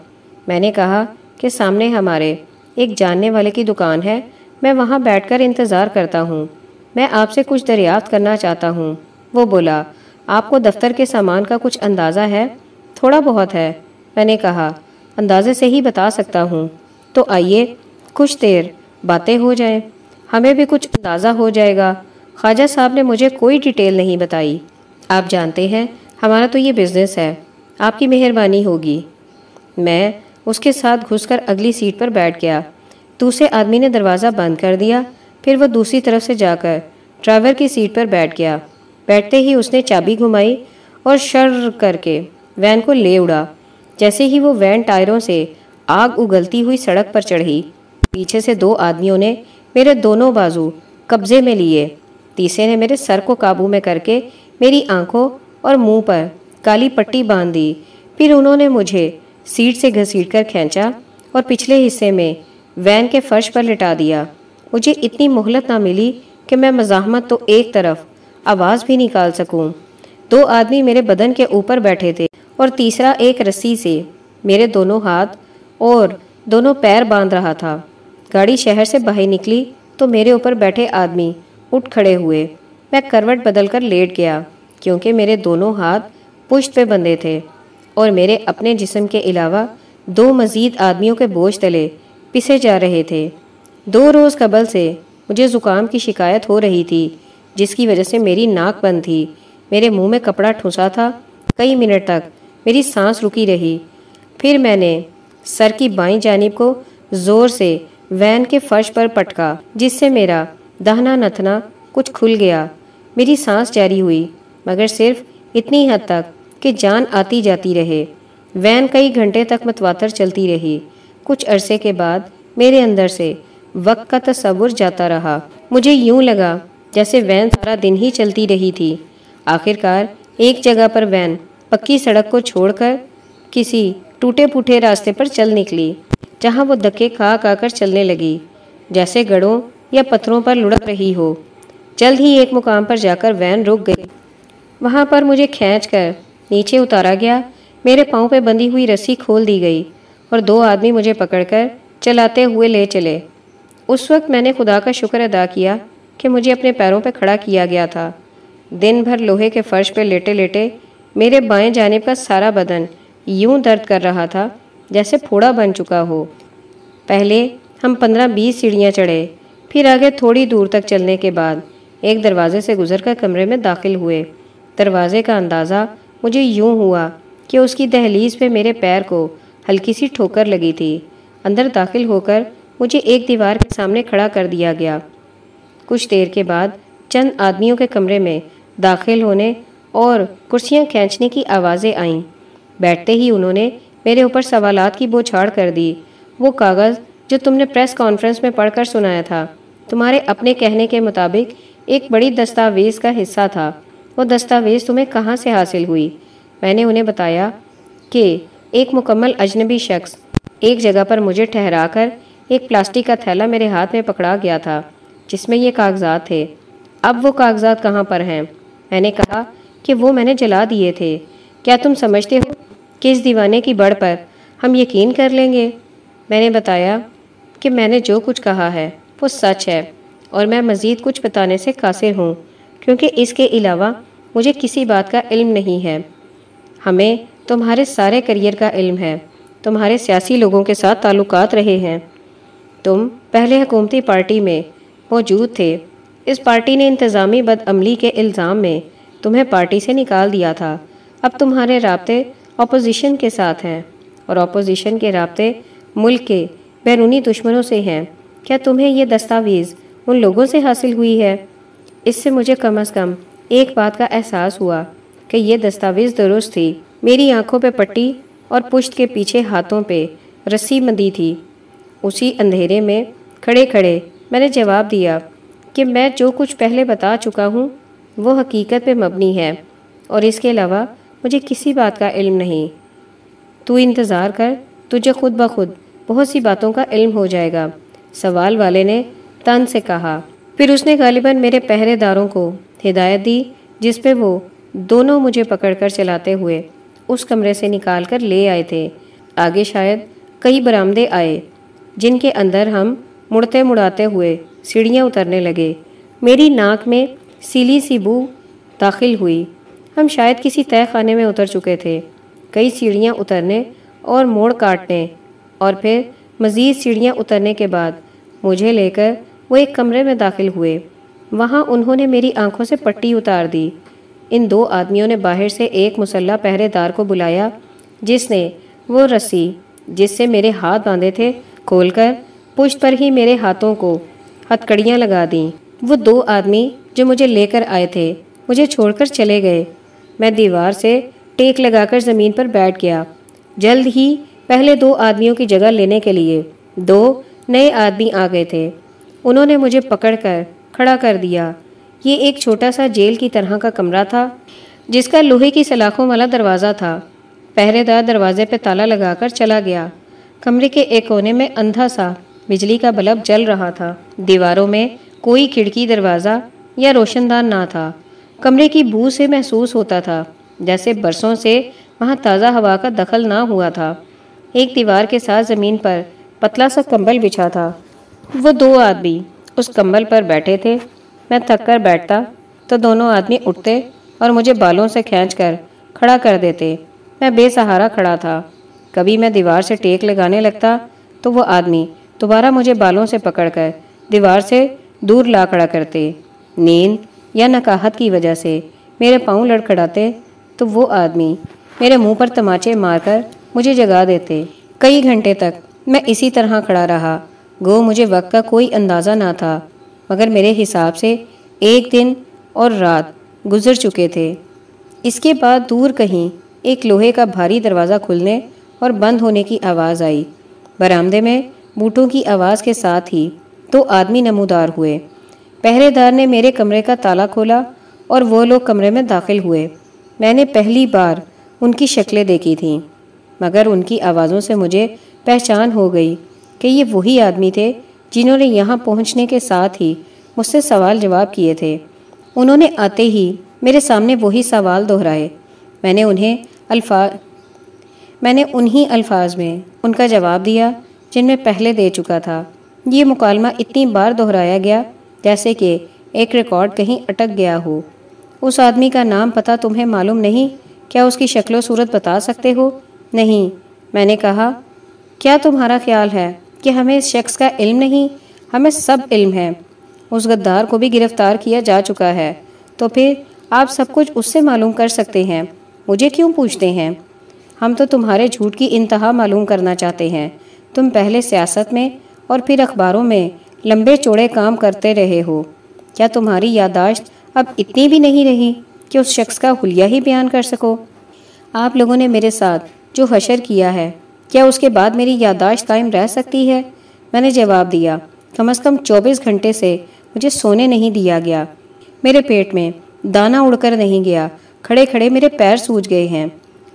میں نے کہا کہ سامنے ہمارے ایک جاننے والے کی دکان ہے۔ میں وہاں بیٹھ کر انتظار کرتا ہوں۔ میں آپ سے کچھ دریافت کرنا چاہتا ہوں۔ وہ بولا، آپ کو دفتر کے سامان کا کچھ اندازہ ہے؟ تھوڑا بہت ہے۔ میں نے کہا، اندازے سے ہی بتا سکتا ہوں۔ تو آئیے، کچھ دیر باتیں ہو جائیں۔ ہمیں بھی کچھ اندازہ ہو جائے گا۔ خواجہ صاحب نے مجھے کوئی ڈیٹیل نہیں بتائی۔ آپ جانتے ہیں، ہمارا تو یہ بزنس ہے۔ آپ کی مہربانی ہوگی۔ میں اس کے ساتھ گھس کر اگلی سیٹ پر بیٹھ گیا۔ دوسرے آدمی نے دروازہ بند کر دیا۔ پھر وہ دوسری طرف سے جا کر ڈرائیور کی سیٹ پر بیٹھ گیا۔ بیٹھتے ہی اس نے چابی گھمائی اور شر کر کے وین کو لے اڑا۔ جیسے ہی وہ وین ٹائروں سے آگ اگلتی ہوئی سڑک پر چڑھی، پیچھے سے دو آدمیوں نے میرے دونوں بازو قبضے میں لیے۔ تیسرے نے میرے سر کو قابو میں کر کے میری آنکھوں اور منہ پر کالی پٹی باندھ دی۔ پھر انہوں نے مجھے سیٹ سے گھسیٹ کر کھینچا اور پچھلے حصے میں وین کے فرش پر لٹا دیا۔ مجھے اتنی مہلت نہ ملی کہ میں مزاحمت تو ایک طرف آواز بھی نکال سکوں۔ دو آدمی میرے بدن کے اوپر بیٹھے تھے اور تیسرا ایک رسی سے میرے دونوں ہاتھ اور دونوں پیر باندھ رہا تھا۔ گاڑی شہر سے باہر نکلی تو میرے اوپر بیٹھے آدمی اٹھ کھڑے ہوئے۔ میں کروٹ بدل کر لیٹ گیا کیونکہ میرے دونوں ہاتھ پشت پہ بندھے تھے اور میرے اپنے جسم کے علاوہ دو مزید آدمیوں کے بوجھ تلے پسے جا رہے تھے۔ دو روز قبل سے مجھے زکام کی شکایت ہو رہی تھی، جس کی وجہ سے میری ناک بند تھی۔ میرے منہ میں کپڑا ٹھونسا تھا۔ کئی منٹ تک میری سانس رکی رہی۔ پھر میں نے سر کی بائیں جانب کو زور سے وین کے فرش پر پٹکا، جس سے میرا دہنا نتنا کچھ کھل گیا۔ میری سانس جاری ہوئی، مگر صرف اتنی حد تک کہ جان آتی جاتی رہے۔ وین کئی گھنٹے تک متواتر چلتی رہی۔ کچھ عرصے کے بعد میرے اندر سے وقت کا تصور جاتا رہا۔ مجھے یوں لگا جیسے وین سارا دن ہی چلتی رہی تھی۔ آخر کار ایک جگہ پر وین پکی سڑک کو چھوڑ کر کسی ٹوٹے پوٹے راستے پر چل نکلی، جہاں وہ دھکے کھا کھا کر چلنے لگی، جیسے گڑوں یا پتھروں پر لڑک رہی ہو۔ جلد ہی ایک مقام پر جا کر وین رک گئی۔ وہاں پر مجھے کھینچ کر نیچے اتارا گیا۔ میرے پاؤں پہ بندھی ہوئی رسی کھول دی گئی اور دو آدمی مجھے پکڑ کر چلاتے ہوئے لے چلے۔ اس وقت میں نے خدا کا شکر ادا کیا کہ مجھے اپنے پیروں پہ کھڑا کیا گیا تھا۔ دن بھر لوہے کے فرش پہ لیٹے لیٹے میرے بائیں جانب کا سارا بدن یوں درد کر رہا تھا جیسے پھوڑا بن چکا ہو۔ پہلے ہم پندرہ بیس سیڑھیاں چڑھے، پھر آگے تھوڑی دور تک چلنے کے بعد ایک دروازے سے گزر کر کمرے میں داخل ہوئے۔ دروازے کا اندازہ مجھے یوں ہوا کہ اس کی دہلیز پہ میرے پیر کو ہلکی سی ٹھوکر لگی تھی۔ اندر داخل ہو کر مجھے ایک دیوار کے سامنے کھڑا کر دیا گیا۔ کچھ دیر کے بعد چند آدمیوں کے کمرے میں داخل ہونے اور کرسیاں کھینچنے کی آوازیں آئیں۔ بیٹھتے ہی انہوں نے میرے اوپر سوالات کی بوچھاڑ کر دی۔ وہ کاغذ جو تم نے پریس کانفرنس میں پڑھ کر سنایا تھا، تمہارے اپنے کہنے کے مطابق ایک بڑی دستاویز کا حصہ تھا۔ وہ دستاویز تمہیں کہاں سے حاصل ہوئی؟ میں نے انہیں بتایا کہ ایک مکمل اجنبی شخص، ایک جگہ پر مجھے ٹھہرا کر ایک پلاسٹک کا تھیلا میرے ہاتھ میں پکڑا گیا تھا، جس میں یہ کاغذات تھے۔ اب وہ کاغذات کہاں پر ہیں؟ میں نے کہا کہ وہ میں نے جلا دیے تھے۔ کیا تم سمجھتے ہو کہ اس دیوانے کی بڑھ پر ہم یقین کر لیں گے؟ میں نے بتایا کہ میں نے جو کچھ کہا ہے وہ سچ ہے اور میں مزید کچھ بتانے سے قاصر ہوں، کیونکہ اس کے علاوہ مجھے کسی بات کا علم نہیں ہے۔ ہمیں تمہارے سارے کریئر کا علم ہے، تمہارے سیاسی لوگوں کے ساتھ تعلقات رہے ہیں۔ تم پہلے حکومتی پارٹی میں موجود تھے۔ اس پارٹی نے انتظامی بد عملی کے الزام میں تمہیں پارٹی سے نکال دیا تھا۔ اب تمہارے رابطے اپوزیشن کے ساتھ ہیں اور اپوزیشن کے رابطے ملک کے بیرونی دشمنوں سے ہیں۔ کیا تمہیں یہ دستاویز ان لوگوں سے حاصل ہوئی ہے؟ اس سے مجھے کم از کم ایک بات کا احساس ہوا کہ یہ دستاویز درست تھی۔ میری آنکھوں پہ پٹی اور پشت کے پیچھے ہاتھوں پہ رسی مندی تھی۔ اسی اندھیرے میں کھڑے کھڑے میں نے جواب دیا کہ میں جو کچھ پہلے بتا چکا ہوں وہ حقیقت پہ مبنی ہے اور اس کے علاوہ مجھے کسی بات کا علم نہیں۔ تو انتظار کر، تجھے خود بخود بہت سی باتوں کا علم ہو جائے گا۔ سوال والے نے تن سے کہا۔ پھر اس نے غالباً میرے پہرے داروں کو ہدایت دی، جس پہ وہ دونوں مجھے پکڑ کر چلاتے ہوئے اس کمرے سے نکال کر لے آئے تھے۔ آگے شاید کئی برآمدے آئے۔ جن کے اندر ہم مڑتے مڑاتے ہوئے سیڑھیاں اترنے لگے۔ میری ناک میں سیلی سی بو داخل ہوئی۔ ہم شاید کسی طے خانے میں اتر چکے تھے۔ کئی سیڑھیاں اترنے اور موڑ کاٹنے اور پھر مزید سیڑھیاں اترنے کے بعد مجھے لے کر وہ ایک کمرے میں داخل ہوئے۔ وہاں انہوں نے میری آنکھوں سے پٹی اتار دی۔ ان دو آدمیوں نے باہر سے ایک مسلح پہرے دار کو بلایا جس نے وہ رسی جس سے میرے ہاتھ باندھے تھے کھول کر پشت پر ہی میرے ہاتھوں کو ہتکڑیاں لگا دیں۔ وہ دو آدمی جو مجھے لے کر آئے تھے، مجھے چھوڑ کر چلے گئے۔ میں دیوار سے ٹیک لگا کر زمین پر بیٹھ گیا۔ جلد ہی پہلے دو آدمیوں کی جگہ لینے کے لیے دو نئے آدمی آ گئے تھے۔ انہوں نے مجھے پکڑ کر کھڑا کر دیا۔ یہ ایک چھوٹا سا جیل کی طرح کا کمرہ تھا، جس کا لوہے کی سلاخوں والا دروازہ تھا۔ پہرے دار دروازے پہ تالا لگا کر چلا گیا۔ کمرے کے ایک کونے میں اندھا سا بجلی کا بلب جل رہا تھا۔ دیواروں میں کوئی کھڑکی، دروازہ یا روشن دان نہ تھا۔ کمرے کی بو سے محسوس ہوتا تھا، جیسے برسوں سے وہاں تازہ ہوا کا دخل نہ ہوا تھا۔ ایک دیوار کے ساتھ زمین پر پتلا سا کمبل بچھا تھا۔ وہ دو آدمی اس کمبل پر بیٹھے تھے۔ میں تھک کر بیٹھتا تو دونوں آدمی اٹھتے اور مجھے بالوں سے کھینچ کر کھڑا کر دیتے۔ میں بے سہارا کھڑا تھا۔ کبھی میں دیوار سے ٹیک لگانے لگتا تو وہ آدمی دوبارہ مجھے بالوں سے پکڑ کر دیوار سے دور لا کھڑا کرتے۔ نیند یا نکاہت کی وجہ سے میرے پاؤں لڑکھڑاتے تو وہ آدمی میرے منہ پر تماچے مار کر مجھے جگا دیتے۔ کئی گھنٹے تک میں اسی طرح کھڑا رہا۔ گو مجھے وقت کا کوئی اندازہ نہ تھا، مگر میرے حساب سے ایک دن اور رات گزر چکے تھے۔ اس کے بعد دور کہیں ایک لوہے کا بھاری دروازہ کھلنے اور بند ہونے کی آواز آئی۔ برآمدے میں بوٹوں کی آواز کے ساتھ ہی دو آدمی نمودار ہوئے۔ پہرے دار نے میرے کمرے کا تالا کھولا اور وہ لوگ کمرے میں داخل ہوئے۔ میں نے پہلی بار ان کی شکلیں دیکھی تھیں، مگر ان کی آوازوں سے مجھے پہچان ہو گئی کہ یہ وہی آدمی تھے جنہوں نے یہاں پہنچنے کے ساتھ ہی مجھ سے سوال جواب کیے تھے۔ انہوں نے آتے ہی میرے سامنے وہی سوال دہرائے۔ میں نے انہیں الفاظ میں نے انہی الفاظ میں ان کا جواب دیا جن میں پہلے دے چکا تھا۔ یہ مکالمہ اتنی بار دہرایا گیا جیسے کہ ایک ریکارڈ کہیں اٹک گیا ہو۔ اس آدمی کا نام پتہ تمہیں معلوم نہیں؟ کیا اس کی شکل و صورت بتا سکتے ہو؟ نہیں۔ میں نے کہا، کیا تمہارا خیال ہے کہ ہمیں اس شخص کا علم نہیں؟ ہمیں سب علم ہے اس غدار کو بھی گرفتار کیا جا چکا ہے۔ تو پھر آپ سب کچھ اس سے معلوم کر سکتے ہیں۔ مجھے کیوں پوچھتے ہیں؟ ہم تو تمہارے جھوٹ کی انتہا معلوم کرنا چاہتے ہیں۔ تم پہلے سیاست میں اور پھر اخباروں میں لمبے چوڑے کام کرتے رہے ہو۔ کیا تمہاری یادداشت اب اتنی بھی نہیں رہی کہ اس شخص کا حلیہ ہی بیان کر سکو؟ آپ لوگوں نے میرے ساتھ جو حشر کیا ہے، کیا اس کے بعد میری یادداشت قائم رہ سکتی ہے؟ میں نے جواب دیا، کم از کم چوبیس گھنٹے سے مجھے سونے نہیں دیا گیا۔ میرے پیٹ میں دانا اڑ کر نہیں گیا، کھڑے کھڑے میرے پیر سوج گئے ہیں۔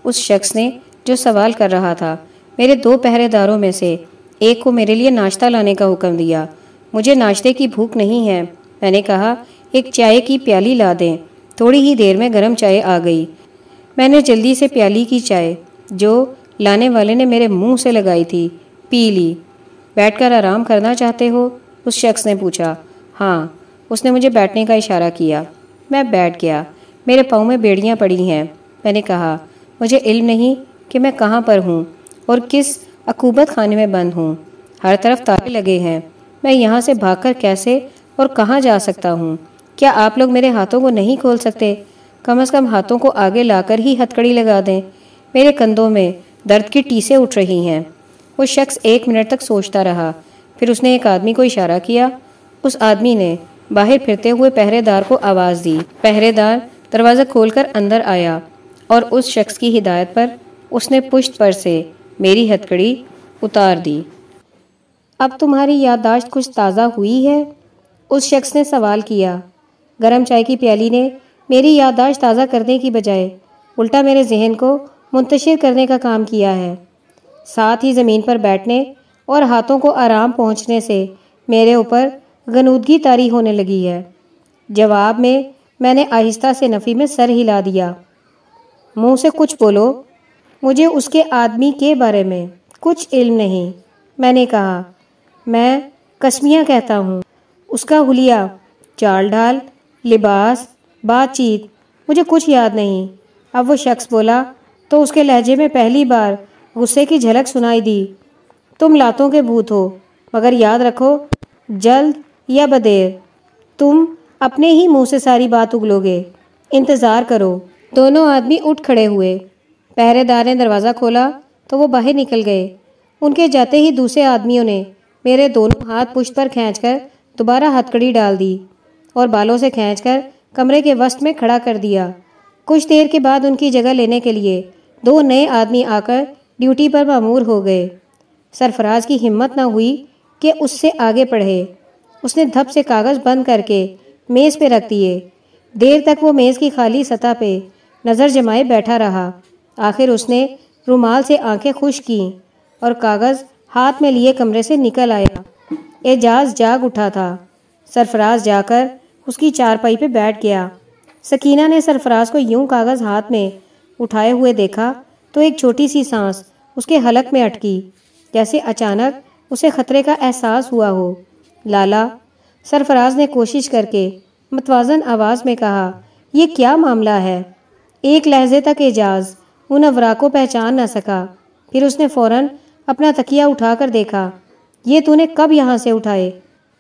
اس شخص نے جو سوال کر رہا تھا، میرے دو پہرے داروں میں سے ایک کو میرے لیے ناشتہ لانے کا حکم دیا۔ مجھے ناشتے کی بھوک نہیں ہے۔ میں نے کہا، ایک چائے کی پیالی لا دیں۔ تھوڑی ہی دیر میں گرم چائے آ گئی۔ میں نے جلدی سے پیالی کی چائے، جو لانے والے نے میرے منہ سے لگائی تھی، پی لی۔ بیٹھ کر آرام کرنا چاہتے ہو؟ اس شخص نے پوچھا۔ ہاں۔ اس نے مجھے بیٹھنے کا اشارہ کیا۔ میں بیٹھ گیا۔ میرے پاؤں میں بیڑیاں پڑی ہیں۔ میں نے کہا مجھے علم نہیں کہ میں کہاں پر ہوں اور کس عقوبت خانے میں بند ہوں۔ ہر طرف تالے لگے ہیں۔ میں یہاں سے بھاگ کر کیسے اور کہاں جا سکتا ہوں؟ کیا آپ لوگ میرے ہاتھوں کو نہیں کھول سکتے؟ کم از کم ہاتھوں کو آگے لا کر ہی ہتکڑی لگا دیں۔ میرے کندھوں میں درد کی ٹیسے اٹھ رہی ہیں۔ وہ شخص ایک منٹ تک سوچتا رہا۔ پھر اس نے ایک آدمی کو اشارہ کیا۔ اس آدمی نے باہر پھرتے ہوئے پہرے دار کو آواز دی۔ پہرے دار دروازہ کھول کر اندر آیا۔ اور اس شخص کی ہدایت پر اس نے پشت پر سے میری ہتکڑی اتار دی۔ اب تمہاری یادداشت کچھ تازہ ہوئی ہے؟ اس شخص نے سوال کیا۔ گرم چائے کی پیالی نے میری یادداشت تازہ کرنے کی بجائے الٹا میرے ذہن کو منتشر کرنے کا کام کیا ہے۔ ساتھ ہی زمین پر بیٹھنے اور ہاتھوں کو آرام پہنچنے سے میرے اوپر غنودگی تاری ہونے لگی ہے۔ جواب میں میں نے آہستہ سے نفی میں سر ہلا دیا۔ منہ سے کچھ بولو۔ مجھے اس کے آدمی کے بارے میں کچھ علم نہیں۔ میں نے کہا، میں کسمیاں کہتا ہوں۔ اس کا حلیہ چال ڈھال، لباس، بات چیت، مجھے کچھ یاد نہیں۔ اب وہ شخص بولا، تو اس کے لہجے میں پہلی بار غصے کی جھلک سنائی دی۔ تم لاتوں کے بھوت ہو، مگر یاد رکھو، جلد یا بدیر، تم اپنے ہی منہ سے ساری بات اگلو گے۔ انتظار کرو۔ دونوں آدمی اٹھ کھڑے ہوئے۔ پہرے دار نے دروازہ کھولا تو وہ باہر نکل گئے۔ ان کے جاتے ہی دوسرے آدمیوں نے میرے دونوں ہاتھ پشت پر کھینچ کر دوبارہ ہتکڑی ڈال دی اور بالوں سے کھینچ کر کمرے کے وسط میں کھڑا کر دیا۔ کچھ دیر کے بعد ان کی جگہ لینے کے لیے دو نئے آدمی آ کر ڈیوٹی پر معمور ہو گئے۔ سرفراز کی ہمت نہ ہوئی کہ اس سے آگے پڑھے۔ اس نے دھپ سے کاغذ بند کر کے میز پہ رکھ دیے۔ دیر تک وہ میز کی خالی سطح پہ نظر جمائے بیٹھا رہا۔ آخر اس نے رومال سے آنکھیں خوش کیں اور کاغذ ہاتھ میں لیے کمرے سے نکل آیا۔ اعجاز جاگ اٹھا تھا۔ سرفراز جا کر اس کی چارپائی پہ بیٹھ گیا۔ سکینہ نے سرفراز کو یوں کاغذ ہاتھ میں اٹھائے ہوئے دیکھا تو ایک چھوٹی سی سانس اس کے حلق میں اٹکی، جیسے اچانک اسے خطرے کا احساس ہوا ہو۔ لالا، سرفراز نے کوشش کر کے متوازن آواز میں کہا، یہ کیا معاملہ ہے؟ ایک لہجے تک اعجاز، ان ورا کو پہچان نہ سکا۔ پھر اس نے فوراً اپنا تکیہ اٹھا کر دیکھا، یہ تو نے کب یہاں سے اٹھائے؟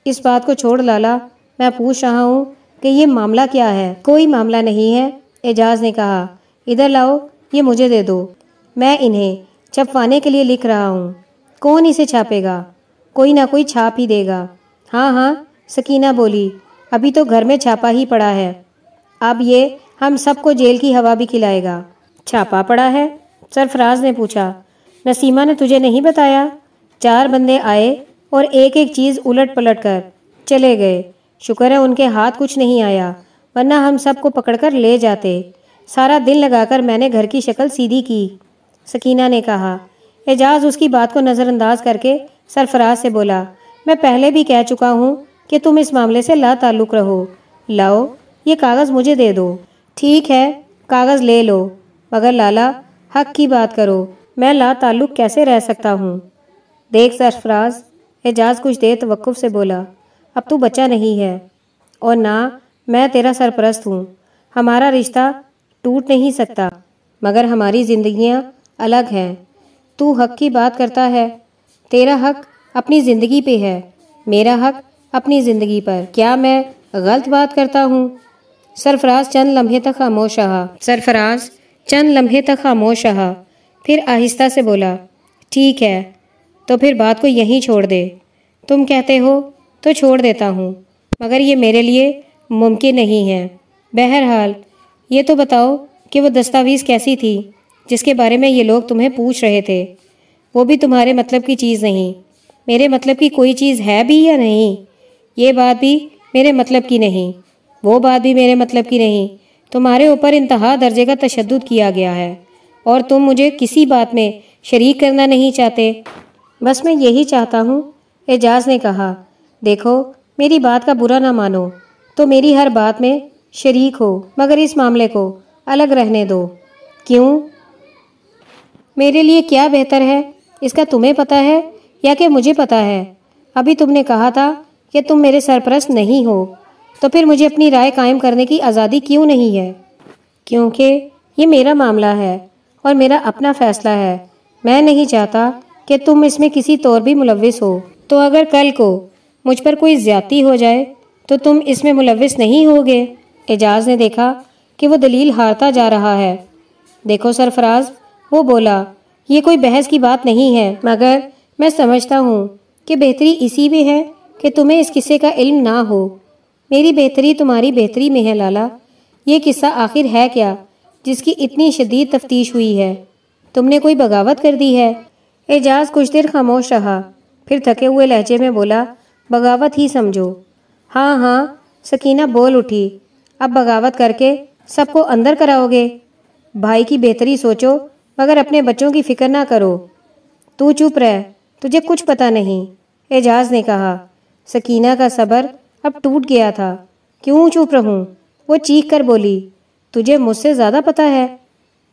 اس بات کو چھوڑ لالا، میں پوچھ رہا ہوں کہ یہ معاملہ کیا ہے؟ کوئی معاملہ نہیں ہے، اعجاز نے کہا۔ ادھر لاؤ، یہ مجھے دے دو۔ میں انہیں چھپوانے کے لیے لکھ رہا ہوں۔ کون اسے چھاپے گا؟ کوئی نہ کوئی چھاپ ہی دے گا۔ ہاں ہاں سکینہ بولی، ابھی تو گھر میں چھاپا ہی پڑا ہے۔ اب یہ ہم سب کو جیل کی ہوا بھی کھلائے گا۔ چھاپا پڑا ہے۔ سرفراز نے پوچھا، نسیمہ نے تجھے نہیں بتایا؟ چار بندے آئے اور ایک ایک چیز الٹ پلٹ کر چلے گئے۔ شکر ہے ان کے ہاتھ کچھ نہیں آیا، ورنہ ہم سب کو پکڑ کر لے جاتے۔ سارا دن لگا کر میں نے گھر کی شکل سیدھی کی۔ سکینہ نے کہا، اعجاز اس کی بات کو نظر انداز کر کے سرفراز سے بولا، میں پہلے بھی کہہ چکا ہوں کہ تم اس معاملے سے لا تعلق رہو۔ لاؤ، یہ کاغذ مجھے دے دو۔ ٹھیک ہے، کاغذ لے لو۔ مگر لالا، حق کی بات کرو۔ میں لا تعلق کیسے رہ سکتا ہوں؟ دیکھ سرفراز، اعجاز کچھ دیر توقف سے بولا، اب تو بچہ نہیں ہے۔ اور نہ، میں تیرا سرپرست ہوں۔ ہمارا رشتہ ٹوٹ نہیں سکتا، مگر ہماری زندگیاں الگ ہیں۔ تو حق کی بات کرتا ہے۔ تیرا حق اپنی زندگی پہ ہے۔ میرا حق اپنی زندگی پر۔ کیا میں غلط بات کرتا ہوں؟ سرفراز چند لمحے تک خاموش رہا۔ سرفراز چند لمحے تک خاموش رہا۔ پھر آہستہ سے بولا، ٹھیک ہے، تو پھر بات کو یہیں چھوڑ دے۔ تم کہتے ہو تو چھوڑ دیتا ہوں، مگر یہ میرے لیے ممکن نہیں ہے۔ بہرحال، یہ تو بتاؤ کہ وہ دستاویز کیسی تھی، جس کے بارے میں یہ لوگ تمہیں پوچھ رہے تھے۔ وہ بھی تمہارے مطلب کی چیز نہیں۔ میرے مطلب کی کوئی چیز ہے بھی یا نہیں؟ یہ بات بھی میرے مطلب کی نہیں۔ وہ بات بھی میرے مطلب کی نہیں۔ تمہارے اوپر انتہا درجے کا تشدد کیا گیا ہے اور تم مجھے کسی بات میں شریک کرنا نہیں چاہتے۔ بس میں یہی چاہتا ہوں، اعجاز نے کہا، دیکھو، میری بات کا برا نہ مانو، تو میری ہر بات میں شریک ہو، مگر اس معاملے کو الگ رہنے دو۔ کیوں؟ میرے لیے کیا بہتر ہے؟ اس کا تمہیں پتا ہے یا کہ مجھے پتا ہے؟ ابھی تم نے کہا تھا کہ تم میرے سرپرست نہیں ہو۔ تو پھر مجھے اپنی رائے قائم کرنے کی آزادی کیوں نہیں ہے؟ کیونکہ یہ میرا معاملہ ہے اور میرا اپنا فیصلہ ہے۔ میں نہیں چاہتا کہ تم اس میں کسی طور بھی ملوث ہو۔ تو اگر کل کو مجھ پر کوئی زیادتی ہو جائے، تو تم اس میں ملوث نہیں ہوگے۔ اعجاز نے دیکھا کہ وہ دلیل ہارتا جا رہا ہے۔ دیکھو سرفراز، وہ بولا، یہ کوئی بحث کی بات نہیں ہے، مگر میں سمجھتا ہوں کہ بہتری اسی میں ہے کہ تمہیں اس قصے کا علم نہ ہو۔ میری بہتری تمہاری بہتری میں ہے لالا۔ یہ قصہ آخر ہے کیا جس کی اتنی شدید تفتیش ہوئی ہے؟ تم نے کوئی بغاوت کر دی ہے؟ اعجاز کچھ دیر خاموش رہا۔ پھر تھکے ہوئے لہجے میں بولا، بغاوت ہی سمجھو۔ ہاں ہاں سکینہ بول اٹھی۔ اب بغاوت کر کے سب کو اندر کراؤ گے؟ بھائی کی بہتری سوچو، مگر اپنے بچوں کی فکر نہ کرو۔ تو چپ رہ، تجھے کچھ پتا نہیں، اعجاز نے کہا۔ سکینہ کا صبر اب ٹوٹ گیا تھا۔ کیوں چپ رہوں؟ وہ چیخ کر بولی، تجھے مجھ سے زیادہ پتا ہے۔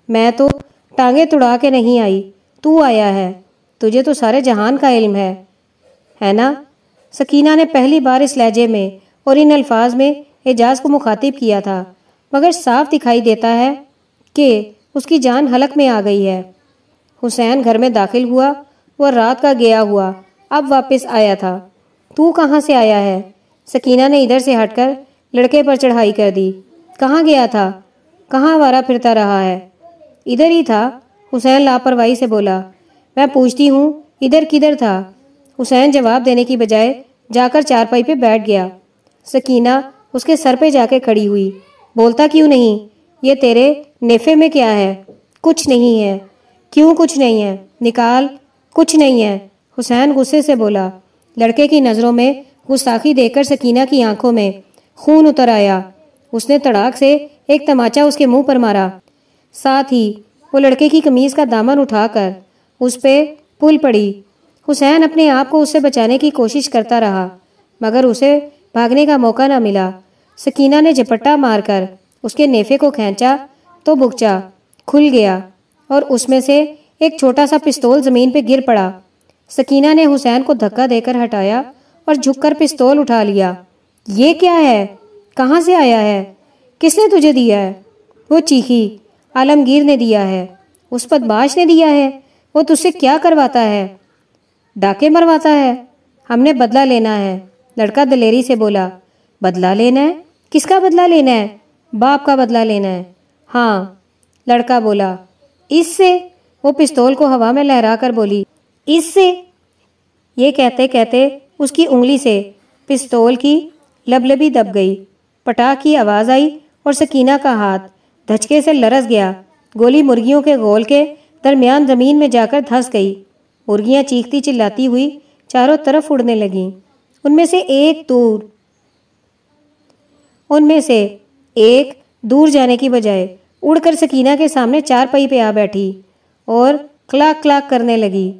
میں تو ٹانگیں تڑا کے نہیں آئی، تو آیا ہے۔ تجھے تو سارے جہان کا علم ہے ہے نا؟ سکینہ نے پہلی بار اس لہجے میں اور ان الفاظ میں اعجاز کو مخاطب کیا تھا، مگر صاف دکھائی دیتا ہے کہ اس کی جان حلق میں آ گئی ہے۔ حسین گھر میں داخل ہوا وہ رات کا گیا ہوا، اب واپس آیا تھا۔ تو کہاں سے آیا ہے؟ سکینہ نے ادھر سے ہٹ کر لڑکے پر چڑھائی کر دی۔ کہاں گیا تھا؟ کہاں وارا پھرتا رہا ہے؟ ادھر ہی تھا، حسین لاپرواہی سے بولا۔ میں پوچھتی ہوں، ادھر کدھر تھا؟ حسین جواب دینے کی بجائے جا کر چارپائی پہ بیٹھ گیا۔ سکینہ اس کے سر پہ جا کے کھڑی ہوئی۔ بولتا کیوں نہیں؟ یہ تیرے نیفے میں کیا ہے؟ کچھ نہیں ہے۔ کیوں کچھ نہیں ہے؟ نکال، کچھ نہیں ہے۔ حسین غصے سے بولا۔ لڑکے کی نظروں میں گستاخی دیکھ کر سکینہ کی آنکھوں میں خون اتر آیا۔ اس نے تڑاک سے ایک تماچا اس کے منہ پر مارا۔ ساتھ ہی وہ لڑکے کی کمیز کا دامن اٹھا کر اس پہ پل پڑی۔ حسین اپنے آپ کو اس سے بچانے کی کوشش کرتا رہا، مگر اسے بھاگنے کا موقع نہ ملا۔ سکینہ نے جپٹا مار کر اس کے نیفے کو کھینچا تو بکچا کھل گیا اور اس میں سے ایک چھوٹا سا پستول زمین پہ گر پڑا۔ سکینہ نے حسین کو دھکا دے کر ہٹایا اور جھک کر پستول اٹھا لیا۔ یہ کیا ہے؟ کہاں سے آیا ہے؟ کس نے تجھے دیا ہے؟ وہ چیخی۔ عالمگیر نے دیا ہے۔ اس بدماش نے دیا ہے۔ وہ تجھ سے کیا کرواتا ہے؟ ڈاکے مرواتا ہے۔ ہم نے بدلہ لینا ہے۔ لڑکا دلیری سے بولا، بدلہ لینا ہے؟ کس کا بدلہ لینا ہے؟ باپ کا بدلہ لینا ہے۔ ہاں۔ لڑکا بولا، اس سے؟ وہ پستول کو ہوا میں لہرا کر بولی، اس سے؟ یہ کہتے کہتے اس کی انگلی سے پستول کی لب لبی دب گئی۔ پٹا کی آواز آئی اور سکینہ کا ہاتھ دھچکے سے لرس گیا۔ گولی مرغیوں کے گول کے درمیان زمین میں جا کر دھس گئی۔ مرغیاں چیختی چلاتی ہوئی چاروں طرف اڑنے لگیں۔ ان میں سے ایک دور، ان میں سے ایک دور جانے کی بجائے اڑ کر سکینہ کے سامنے چار پئی پہ آ بیٹھی اور کلاک کلاک کرنے لگی۔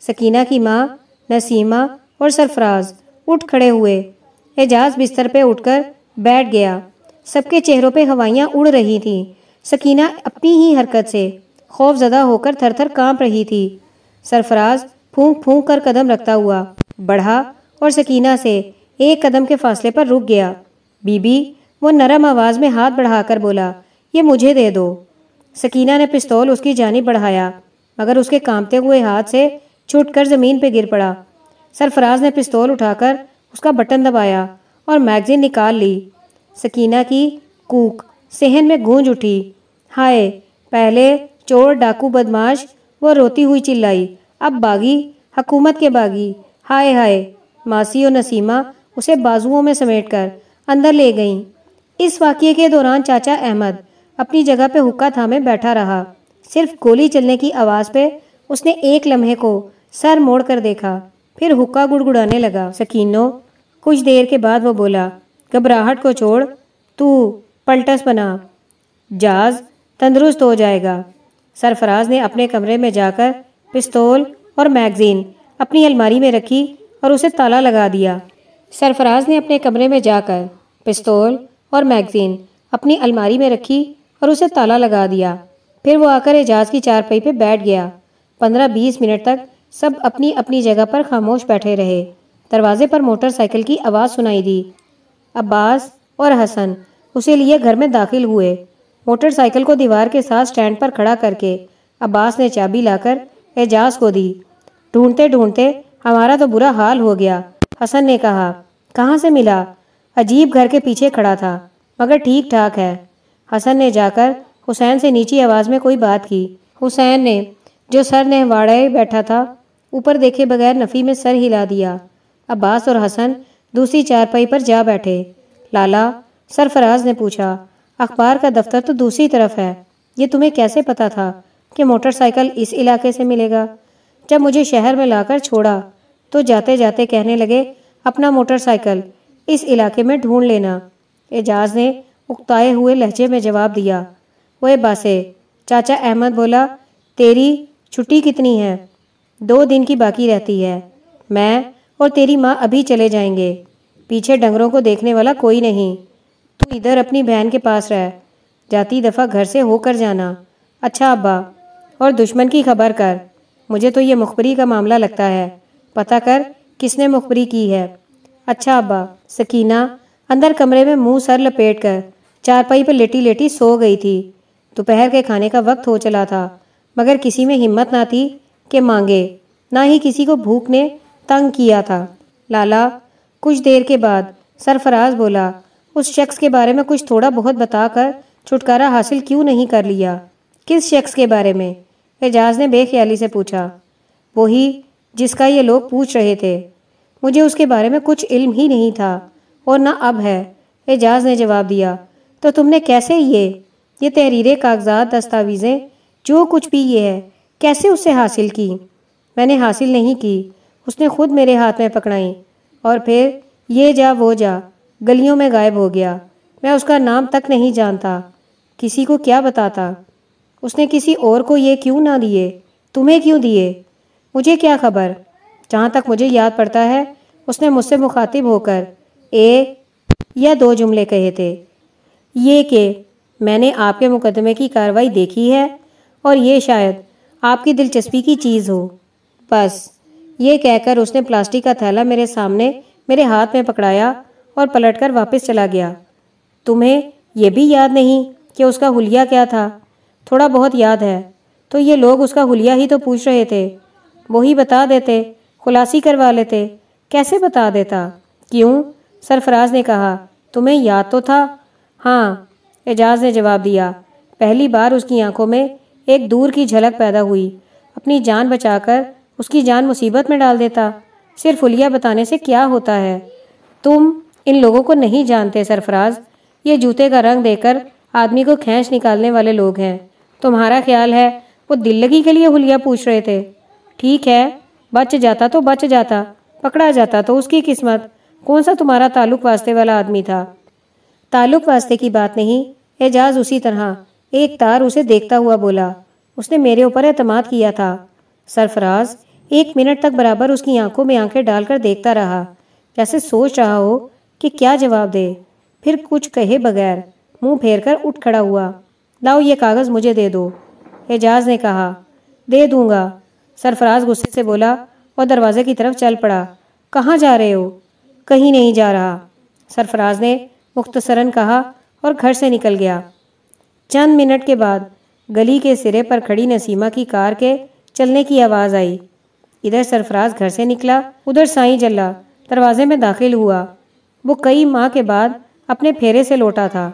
سکینہ کی ماں نسیمہ اور سرفراز اٹھ کھڑے ہوئے۔ اعجاز بستر پہ اٹھ کر بیٹھ گیا۔ سب کے چہروں پہ ہوائیاں اڑ رہی تھیں۔ سکینہ اپنی ہی حرکت سے خوف زدہ ہو کر تھر تھر کانپ رہی تھی۔ سرفراز پھونک پھونک کر قدم رکھتا ہوا بڑھا اور سکینہ سے ایک قدم کے فاصلے پر رک گیا۔ بی بی، وہ نرم آواز میں ہاتھ بڑھا کر بولا، یہ مجھے دے دو۔ سکینہ نے پستول اس کی جانب بڑھایا، مگر اس کے کامتے ہوئے ہاتھ سے چھوٹ کر زمین پہ گر پڑا۔ سرفراز نے پستول اٹھا کر اس کا بٹن دبایا اور میگزین نکال لی۔ سکینہ کی کوک سہن میں گونج اٹھی۔ ہائے، پہلے چور ڈاکو بدماش، وہ روتی ہوئی چلائی۔ اب باغی، حکومت کے باغی۔ ہائے ہائے۔ ماسی و نسیمہ اسے بازوؤں میں سمیٹ کر اندر لے گئیں۔ اس واقعے کے دوران چاچا احمد اپنی جگہ پہ حکا تھامے بیٹھا رہا۔ صرف گولی چلنے کی آواز پہ اس نے ایک لمحے کو سر موڑ کر دیکھا۔ پھر حکا گڑ گڑانے لگا، سکینو، کچھ دیر کے بعد وہ بولا، گھبراہٹ کو چھوڑ، تو پلٹس بنا۔ جاز، تندرست ہو جائے گا۔ سرفراز نے اپنے کمرے میں جا کر پستول اور میگزین اپنی الماری میں رکھی اور اسے تالا لگا دیا۔ سرفراز نے اپنے کمرے میں جا کر پستول اور میگزین اپنی الماری میں رکھی اور اسے تالا لگا دیا۔ پھر وہ آ کر اعجاز کی چارپائی پہ بیٹھ گیا۔ پندرہ بیس منٹ تک سب اپنی اپنی جگہ پر خاموش بیٹھے رہے۔ دروازے پر موٹر سائیکل کی آواز سنائی دی۔ عباس اور حسن اسے لیے گھر میں داخل ہوئے۔ موٹر سائیکل کو دیوار کے ساتھ سٹینڈ پر کھڑا کر کے عباس نے چابی لا کر اعجاز کو دی۔ ڈھونڈتے ڈھونڈتے ہمارا تو برا حال ہو گیا، حسن نے کہا۔ کہاں سے ملا؟ عجیب گھر کے پیچھے کھڑا تھا، مگر ٹھیک ٹھاک ہے۔ حسن نے جا کر حسین سے نیچی آواز میں کوئی بات کی۔ حسین نے جو سر نے واڑے بیٹھا تھا اوپر دیکھے بغیر نفی میں سر ہلا دیا۔ عباس اور حسن دوسری چارپائی پر جا بیٹھے۔ لالا، سرفراز نے پوچھا، اخبار کا دفتر تو دوسری طرف ہے۔ یہ تمہیں کیسے پتا تھا کہ موٹر سائیکل اس علاقے سے ملے گا؟ جب مجھے شہر میں لا کر چھوڑا تو جاتے جاتے کہنے لگے، اپنا موٹر سائیکل اس علاقے میں ڈھونڈ لینا۔ اعجاز نے اکتائے ہوئے لہجے میں جواب دیا وہ باسے، چاچا احمد بولا، تیری چھٹی کتنی ہے؟ دو دن کی باقی رہتی ہے۔ میں اور تیری ماں ابھی چلے جائیں گے۔ پیچھے ڈنگروں کو دیکھنے والا کوئی نہیں۔ تو ادھر اپنی بہن کے پاس رہ۔ جاتی دفعہ گھر سے ہو کر جانا۔ اچھا ابا، اور دشمن کی خبر کر۔ مجھے تو یہ مخبری کا معاملہ لگتا ہے۔ پتہ کر کس نے مخبری کی ہے۔ اچھا ابا، سکینہ، اندر کمرے میں منہ سر لپیٹ کر۔ چارپائی پہ لیٹی لیٹی سو گئی تھی۔ دوپہر کے کھانے کا وقت ہو چلا تھا، مگر کسی میں ہمت نہ تھی۔ کہ مانگے۔ نہ ہی کسی کو بھوک نے تنگ کیا تھا۔ لالا، کچھ دیر کے بعد سرفراز بولا، اس شخص کے بارے میں کچھ تھوڑا بہت بتا کر چھٹکارا حاصل کیوں نہیں کر لیا؟ کس شخص کے بارے میں؟ اعجاز نے بے خیالی سے پوچھا۔ وہی جس کا یہ لوگ پوچھ رہے تھے۔ مجھے اس کے بارے میں کچھ علم ہی نہیں تھا اور نہ اب ہے۔ اعجاز نے جواب دیا، تو تم نے کیسے یہ؟ یہ تحریریں کاغذات، دستاویزیں، جو کچھ بھی یہ ہے۔ کیسے اسے حاصل کی؟ میں نے حاصل نہیں کی۔ اس نے خود میرے ہاتھ میں پکڑائیں اور پھر یہ جا وہ جا، گلیوں میں غائب ہو گیا۔ میں اس کا نام تک نہیں جانتا۔ کسی کو کیا بتاتا؟ اس نے کسی اور کو یہ کیوں نہ دیے؟ تمہیں کیوں دیے؟ مجھے کیا خبر؟ جہاں تک مجھے یاد پڑتا ہے، اس نے مجھ سے مخاطب ہو کر ایک یا دو جملے کہے تھے۔ یہ کہ میں نے آپ کے مقدمے کی کاروائی دیکھی ہے اور یہ شاید آپ کی دلچسپی کی چیز ہو۔ بس، یہ کہہ کر اس نے پلاسٹک کا تھیلا میرے سامنے میرے ہاتھ میں پکڑایا اور پلٹ کر واپس چلا گیا۔ تمہیں یہ بھی یاد نہیں کہ اس کا حلیہ کیا تھا؟ تھوڑا بہت یاد ہے۔ تو یہ لوگ اس کا حلیہ ہی تو پوچھ رہے تھے۔ وہی بتا دیتے، خلاصی کروا لیتے۔ کیسے بتا دیتا؟ کیوں؟ سرفراز نے کہا، تمہیں یاد تو تھا؟ ہاں اعجاز نے جواب دیا۔ پہلی بار اس کی آنکھوں میں ایک دور کی جھلک پیدا ہوئی۔ اپنی جان بچا کر اس کی جان مصیبت میں ڈال دیتا۔ صرف الیا بتانے سے کیا ہوتا ہے؟ تم ان لوگوں کو نہیں جانتے سرفراز۔ یہ جوتے کا رنگ دے کر آدمی کو کھینچ نکالنے والے لوگ ہیں۔ تمہارا خیال ہے وہ دل لگی کے لیے ہولیا پوچھ رہے تھے۔ ٹھیک ہے، بچ جاتا تو بچ جاتا، پکڑا جاتا تو اس کی قسمت۔ کون سا تمہارا تعلق واسطے والا آدمی تھا؟ تعلق واسطے کی بات نہیں، اعجاز اسی طرح۔ ایک تار اسے دیکھتا ہوا بولا، اس نے میرے اوپر اعتماد کیا تھا۔ سرفراز ایک منٹ تک برابر اس کی آنکھوں میں آنکھیں ڈال کر دیکھتا رہا، جیسے سوچ رہا ہو کہ کیا جواب دے۔ پھر کچھ کہے بغیر منہ پھیر کر اٹھ کھڑا ہوا، لاؤ یہ کاغذ مجھے دے دو۔ اعجاز نے کہا، دے دوں گا۔ سرفراز غصے سے بولا، اور دروازے کی طرف چل پڑا۔ کہاں جا رہے ہو؟ کہیں نہیں جا رہا۔ سرفراز نے مختصراً کہا، اور گھر سے نکل گیا۔ چند منٹ کے بعد گلی کے سرے پر کھڑی نسیمہ کی کار کے چلنے کی آواز آئی۔ ادھر سرفراز گھر سے نکلا، ادھر سائیں جلا، دروازے میں داخل ہوا۔ وہ کئی ماہ کے بعد اپنے پھیرے سے لوٹا تھا۔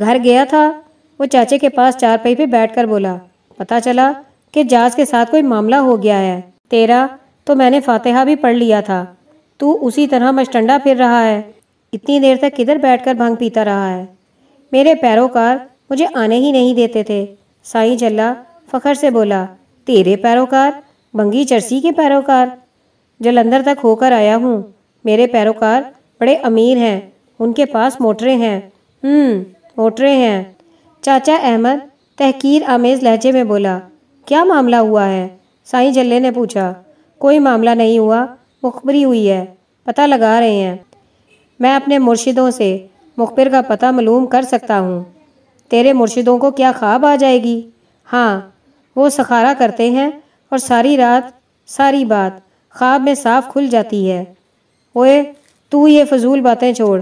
گھر گیا تھا، وہ چاچے کے پاس چار پہ بیٹھ کر بولا پتا چلا کہ جاز کے ساتھ کوئی معاملہ ہو گیا ہے۔ تیرا تو میں نے فاتحہ بھی پڑھ لیا تھا۔ تو اسی طرح مشٹنڈا پھر رہا ہے۔ اتنی دیر تک کدھر بیٹھ کر بھنگ پیتا رہا ہے۔ میرے پیروکار مجھے آنے ہی نہیں دیتے تھے۔ سائیں چلا فخر سے بولا، تیرے پیروکار، بنگی چرسی کے پیروکار۔ جلندر تک ہو کر آیا ہوں۔ میرے پیروکار بڑے امیر ہیں، ان کے پاس موٹریں ہیں۔ ہوں موٹریں ہیں۔ چاچا احمد تحقیر آمیز لہجے میں بولا، کیا معاملہ ہوا ہے؟ سائیں جلے نے پوچھا، کوئی معاملہ نہیں ہوا، مخبری ہوئی ہے، پتہ لگا رہے ہیں۔ میں اپنے مرشدوں سے مخبر کا پتہ معلوم کر سکتا ہوں۔ تیرے مرشدوں کو کیا خواب آ جائے گی؟ ہاں وہ سخارا کرتے ہیں اور ساری رات، ساری بات خواب میں صاف کھل جاتی ہے۔ اوے تو یہ فضول باتیں چھوڑ۔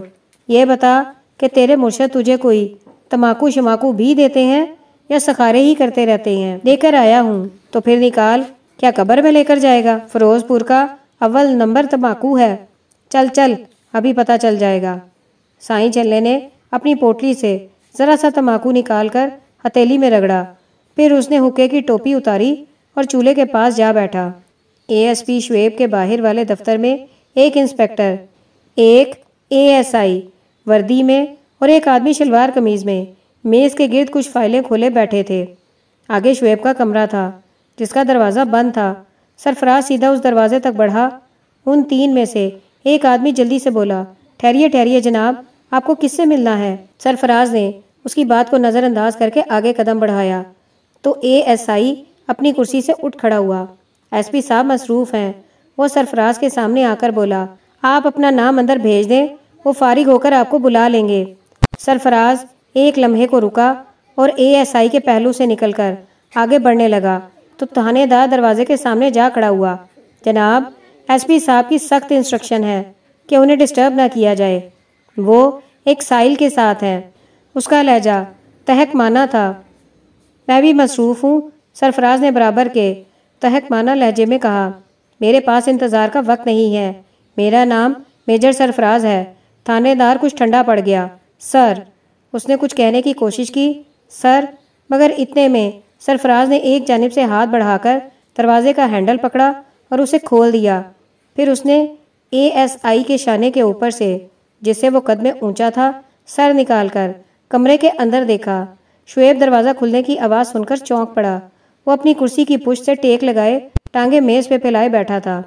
یہ بتا کہ تیرے مرشد تجھے کوئی تماکو شماکو بھی دیتے ہیں یا سکھارے ہی کرتے رہتے ہیں؟ دے کر آیا ہوں، تو پھر نکال، کیا قبر میں لے کر جائے گا؟ فروز پور کا اول نمبر تماکو ہے۔ چل چل، ابھی پتا چل جائے گا۔ سائیں چلنے نے اپنی پوٹلی سے ذرا سا تماکو نکال کر ہتیلی میں رگڑا۔ پھر اس نے حکے کی ٹوپی اتاری اور چولہے کے پاس جا بیٹھا۔ اے ایس پی شعیب کے باہر والے دفتر میں ایک انسپیکٹر، ایک اے ایس آئی، وردی میں اور ایک آدمی شلوار قمیض میں۔ میز کے گرد کچھ فائلیں کھولے بیٹھے تھے۔ آگے شعیب کا کمرہ تھا، جس کا دروازہ بند تھا۔ سرفراز سیدھا اس دروازے تک بڑھا۔ ان تین میں سے ایک آدمی جلدی سے بولا، ٹھہریے ٹھہریے جناب۔ آپ کو کس سے ملنا ہے؟ سرفراز نے اس کی بات کو نظر انداز کر کے آگے قدم بڑھایا۔ تو اے ایس آئی اپنی کرسی سے اٹھ کھڑا ہوا۔ ایس پی صاحب مصروف ہیں۔ وہ سرفراز کے سامنے آ کر بولا، آپ اپنا نام اندر بھیج دیں، وہ فارغ ہو کر آپ کو بلا لیں گے۔ سرفراز ایک لمحے کو رکا اور اے ایس آئی کے پہلو سے نکل کر آگے بڑھنے لگا۔ تو تھانے دار دروازے کے سامنے جا کھڑا ہوا۔ جناب، ایس پی صاحب کی سخت انسٹرکشن ہے کہ انہیں ڈسٹرب نہ کیا جائے۔ وہ ایک سائل کے ساتھ ہے۔ اس کا لہجہ تہک مانا تھا۔ میں بھی مصروف ہوں۔ سرفراز نے برابر کے تہک مانا لہجے میں کہا، میرے پاس انتظار کا وقت نہیں ہے۔ میرا نام میجر سرفراز ہے۔ تھانے دار کچھ ٹھنڈا پڑ گیا۔ سر، اس نے کچھ کہنے کی کوشش کی۔ سر، مگر اتنے میں سرفراز نے ایک جانب سے ہاتھ بڑھا کر دروازے کا ہینڈل پکڑا اور اسے کھول دیا۔ پھر اس نے اے ایس آئی کے شانے کے اوپر سے جس سے وہ قد میں اونچا تھا، سر نکال کر کمرے کے اندر دیکھا۔ شعیب دروازہ کھلنے کی آواز سن کر چونک پڑا۔ وہ اپنی کرسی کی پشت سے ٹیک لگائے ٹانگے میز پہ پھیلائے بیٹھا تھا۔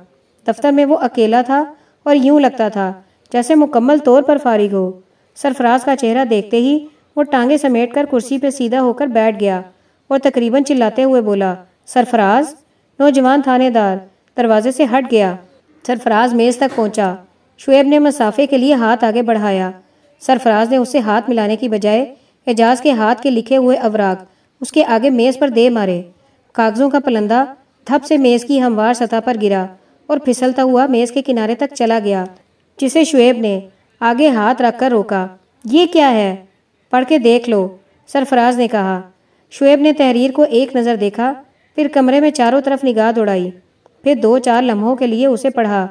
دفتر میں وہ اکیلا تھا اور یوں لگتا تھا جیسے مکمل طور پر فارغ ہو۔ سرفراز کا چہرہ دیکھتے ہی وہ ٹانگے سمیٹ کر کرسی پہ سیدھا ہو کر بیٹھ گیا۔ اور تقریباً چلاتے ہوئے بولا، سرفراز؟ نوجوان تھانے دار، دروازے سے ہٹ گیا۔ سرفراز میز تک پہنچا۔ شعیب نے مسافے کے لیے ہاتھ آگے بڑھایا۔ سرفراز نے اسے ہاتھ ملانے کی بجائے اعجاز کے ہاتھ کے لکھے ہوئے اوراق اس کے آگے میز پر دے مارے۔ کاغذوں کا پلندہ دھپ سے میز کی ہموار سطح پر گرا اور پھسلتا ہوا میز کے کنارے تک چلا گیا، جسے شعیب نے آگے ہاتھ رکھ کر روکا۔ یہ کیا ہے؟ پڑھ کے دیکھ لو، سرفراز نے کہا۔ شعیب نے تحریر کو ایک نظر دیکھا، پھر کمرے میں چاروں طرف نگاہ دوڑائی۔ پھر دو چار لمحوں کے لیے اسے پڑھا۔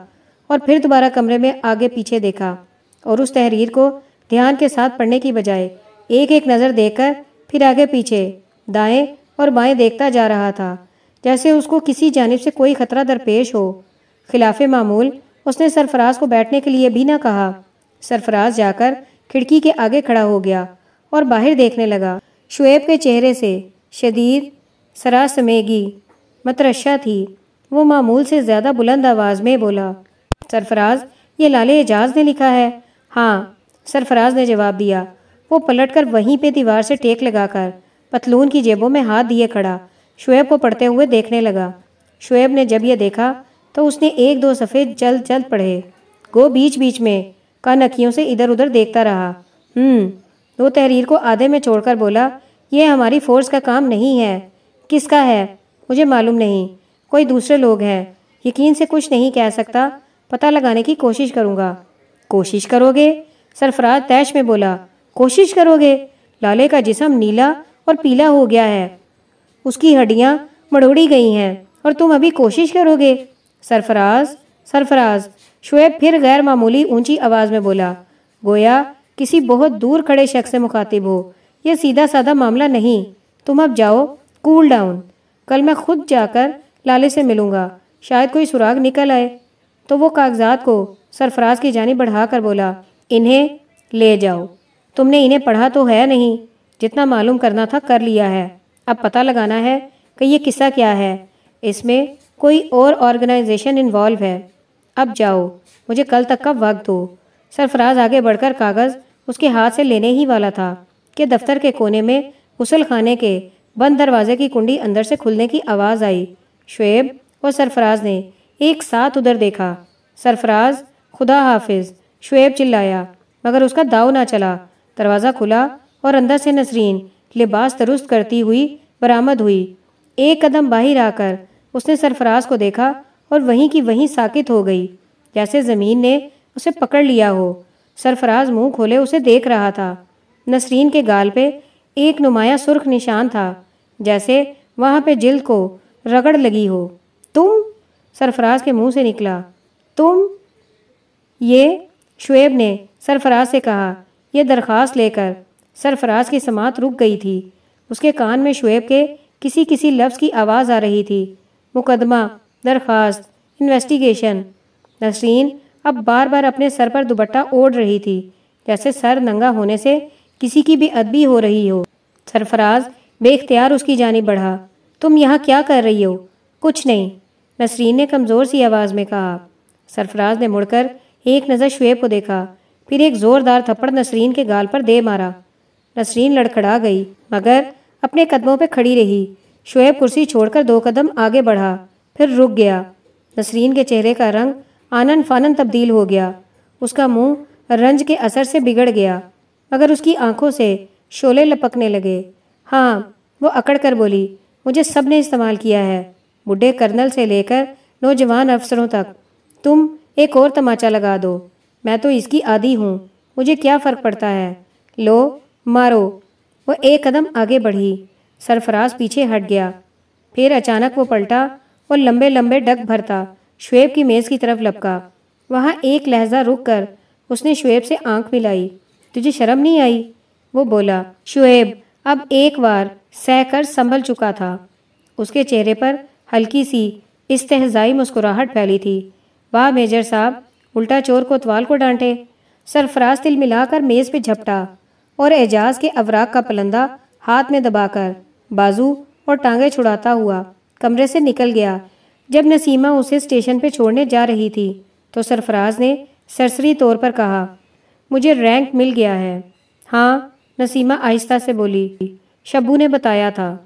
اور پھر دوبارہ کمرے میں آگے پیچھے دیکھا اور اس تحریر کو دھیان کے ساتھ پڑھنے کی بجائے ایک ایک نظر دیکھ کر پھر آگے پیچھے، دائیں اور بائیں دیکھتا جا رہا تھا، جیسے اس کو کسی جانب سے کوئی خطرہ درپیش ہو۔ خلاف معمول، اس نے سرفراز کو بیٹھنے کے لیے بھی نہ کہا۔ سرفراز جا کر کھڑکی کے آگے کھڑا ہو گیا اور باہر دیکھنے لگا۔ شعیب کے چہرے سے شدید سراسمیگی مترشہ تھی۔ وہ معمول سے زیادہ بلند آواز میں بولا سرفراز، یہ لال اعجاز نے لکھا ہے۔ ہاں سرفراز نے جواب دیا۔ وہ پلٹ کر وہیں پہ دیوار سے ٹیک لگا کر پتلون کی جیبوں میں ہاتھ دیے کھڑا۔ شعیب کو پڑھتے ہوئے دیکھنے لگا۔ شعیب نے جب یہ دیکھا تو اس نے ایک دو صفحے جلد جلد پڑھے۔ گو بیچ بیچ میں کان سے ادھر ادھر دیکھتا رہا۔ ہوں وہ تحریر کو آدھے میں چھوڑ کر بولا، یہ ہماری فورس کا کام نہیں ہے۔ کس کا ہے؟ مجھے معلوم نہیں۔ کوئی دوسرے لوگ ہیں۔ یقین سے کچھ نہیں کہہ سکتا۔ پتہ لگانے کی کوشش کروں گا۔ کوشش کرو گے سرفراز تیش میں بولا۔ کوشش کرو گے لالے کا جسم نیلا اور پیلا ہو گیا ہے۔ اس کی ہڈیاں مڑوڑی گئی ہیں اور تم ابھی کوشش کرو گے سرفراز سرفراز۔ شعیب پھر غیر معمولی اونچی آواز میں بولا۔ گویا کسی بہت دور کھڑے شخص سے مخاطب ہو۔ یہ سیدھا سادہ معاملہ نہیں۔ تم اب جاؤ، کول ڈاؤن۔ کل میں خود جا کر لالے سے ملوں گا۔ شاید کوئی سراغ نکل آئے۔ تو وہ کاغذات کو سرفراز کی جانب بڑھا کر بولا، انہیں لے جاؤ۔ تم نے انہیں پڑھا تو ہے نہیں، جتنا معلوم کرنا تھا کر لیا ہے۔ اب پتہ لگانا ہے کہ یہ قصہ کیا ہے۔ اس میں کوئی اور آرگنائزیشن انوالو ہے۔ اب جاؤ، مجھے کل تک کا وقت دو۔ سرفراز آگے بڑھ کر کاغذ اس کے ہاتھ سے لینے ہی والا تھا کہ دفتر کے کونے میں غسل خانے کے بند دروازے کی کنڈی اندر سے کھلنے کی آواز آئی۔ شعیب اور سرفراز نے ایک ساتھ ادھر دیکھا۔ سرفراز، خدا حافظ، شعیب چلایا، مگر اس کا داؤ نہ چلا۔ دروازہ کھلا اور اندر سے نسرین لباس درست کرتی ہوئی برآمد ہوئی۔ ایک قدم باہر آ کر اس نے سرفراز کو دیکھا اور وہیں کی وہیں ساکت ہو گئی۔ جیسے زمین نے اسے پکڑ لیا ہو۔ سرفراز منہ کھولے اسے دیکھ رہا تھا۔ نسرین کے گال پہ ایک نمایاں سرخ نشان تھا، جیسے وہاں پہ جلد کو رگڑ لگی ہو۔ تم سرفراز کے منہ سے نکلا۔ تم یہ شعیب نے سرفراز سے کہا، یہ درخواست لے کر سرفراز کی سماعت رک گئی تھی۔ اس کے کان میں شعیب کے کسی کسی لفظ کی آواز آ رہی تھی۔ مقدمہ، درخواست، انویسٹیگیشن۔ نسرین اب بار بار اپنے سر پر دوبٹہ اوڑھ رہی تھی، جیسے سر ننگا ہونے سے کسی کی بھی ادبی ہو رہی ہو۔ سرفراز بے اختیار اس کی جانب بڑھا۔ تم یہاں کیا کر رہی ہو؟ کچھ نہیں۔ نسرین نے کمزور سی آواز میں کہا، سرفراز نے مڑ کر ایک نظر شعیب کو دیکھا، پھر ایک زوردار تھپڑ نسرین کے گال پر دے مارا۔ نسرین لڑکھڑا گئی، مگر اپنے قدموں پہ کھڑی رہی۔ شعیب کرسی چھوڑ کر دو قدم آگے بڑھا، پھر رک گیا۔ نسرین کے چہرے کا رنگ آنن فانن تبدیل ہو گیا۔ اس کا منہ رنج کے اثر سے بگڑ گیا، مگر اس کی آنکھوں سے شولے لپکنے لگے۔ ہاں وہ اکڑ کر بولی، مجھے سب نے استعمال کیا ہے۔ بڈھے کرنل سے لے کر نوجوان افسروں تک۔ تم ایک اور تماچا لگا دو۔ میں تو اس کی عادی ہوں۔ مجھے کیا فرق پڑتا ہے؟ لو، مارو۔ وہ ایک قدم آگے بڑھی۔ سرفراز پیچھے ہٹ گیا۔ پھر اچانک وہ پلٹا۔ اور لمبے لمبے ڈگ بھرتا۔ شعیب کی میز کی طرف لپکا۔ وہاں ایک لہجہ رک کر اس نے شعیب سے آنکھ ملائی۔ تجھے شرم نہیں آئی؟ وہ بولا، شعیب، اب ایک بار سہ کر سنبھل چکا تھا۔ اس کے چہرے پر ہلکی سی استحزائی مسکراہٹ پھیلی تھی۔ واہ میجر صاحب، الٹا چور کو اتوال کو ڈانٹے۔ سرفراز تل ملا کر میز پہ جھپٹا اور اعجاز کے اوراق کا پلندہ ہاتھ میں دبا کر بازو اور ٹانگیں چھڑاتا ہوا کمرے سے نکل گیا۔ جب نسیمہ اسے اسٹیشن پہ چھوڑنے جا رہی تھی تو سرفراز نے سرسری طور پر کہا، مجھے رینک مل گیا ہے۔ ہاں؟ نسیمہ آہستہ سے بولی، شبو نے بتایا تھا۔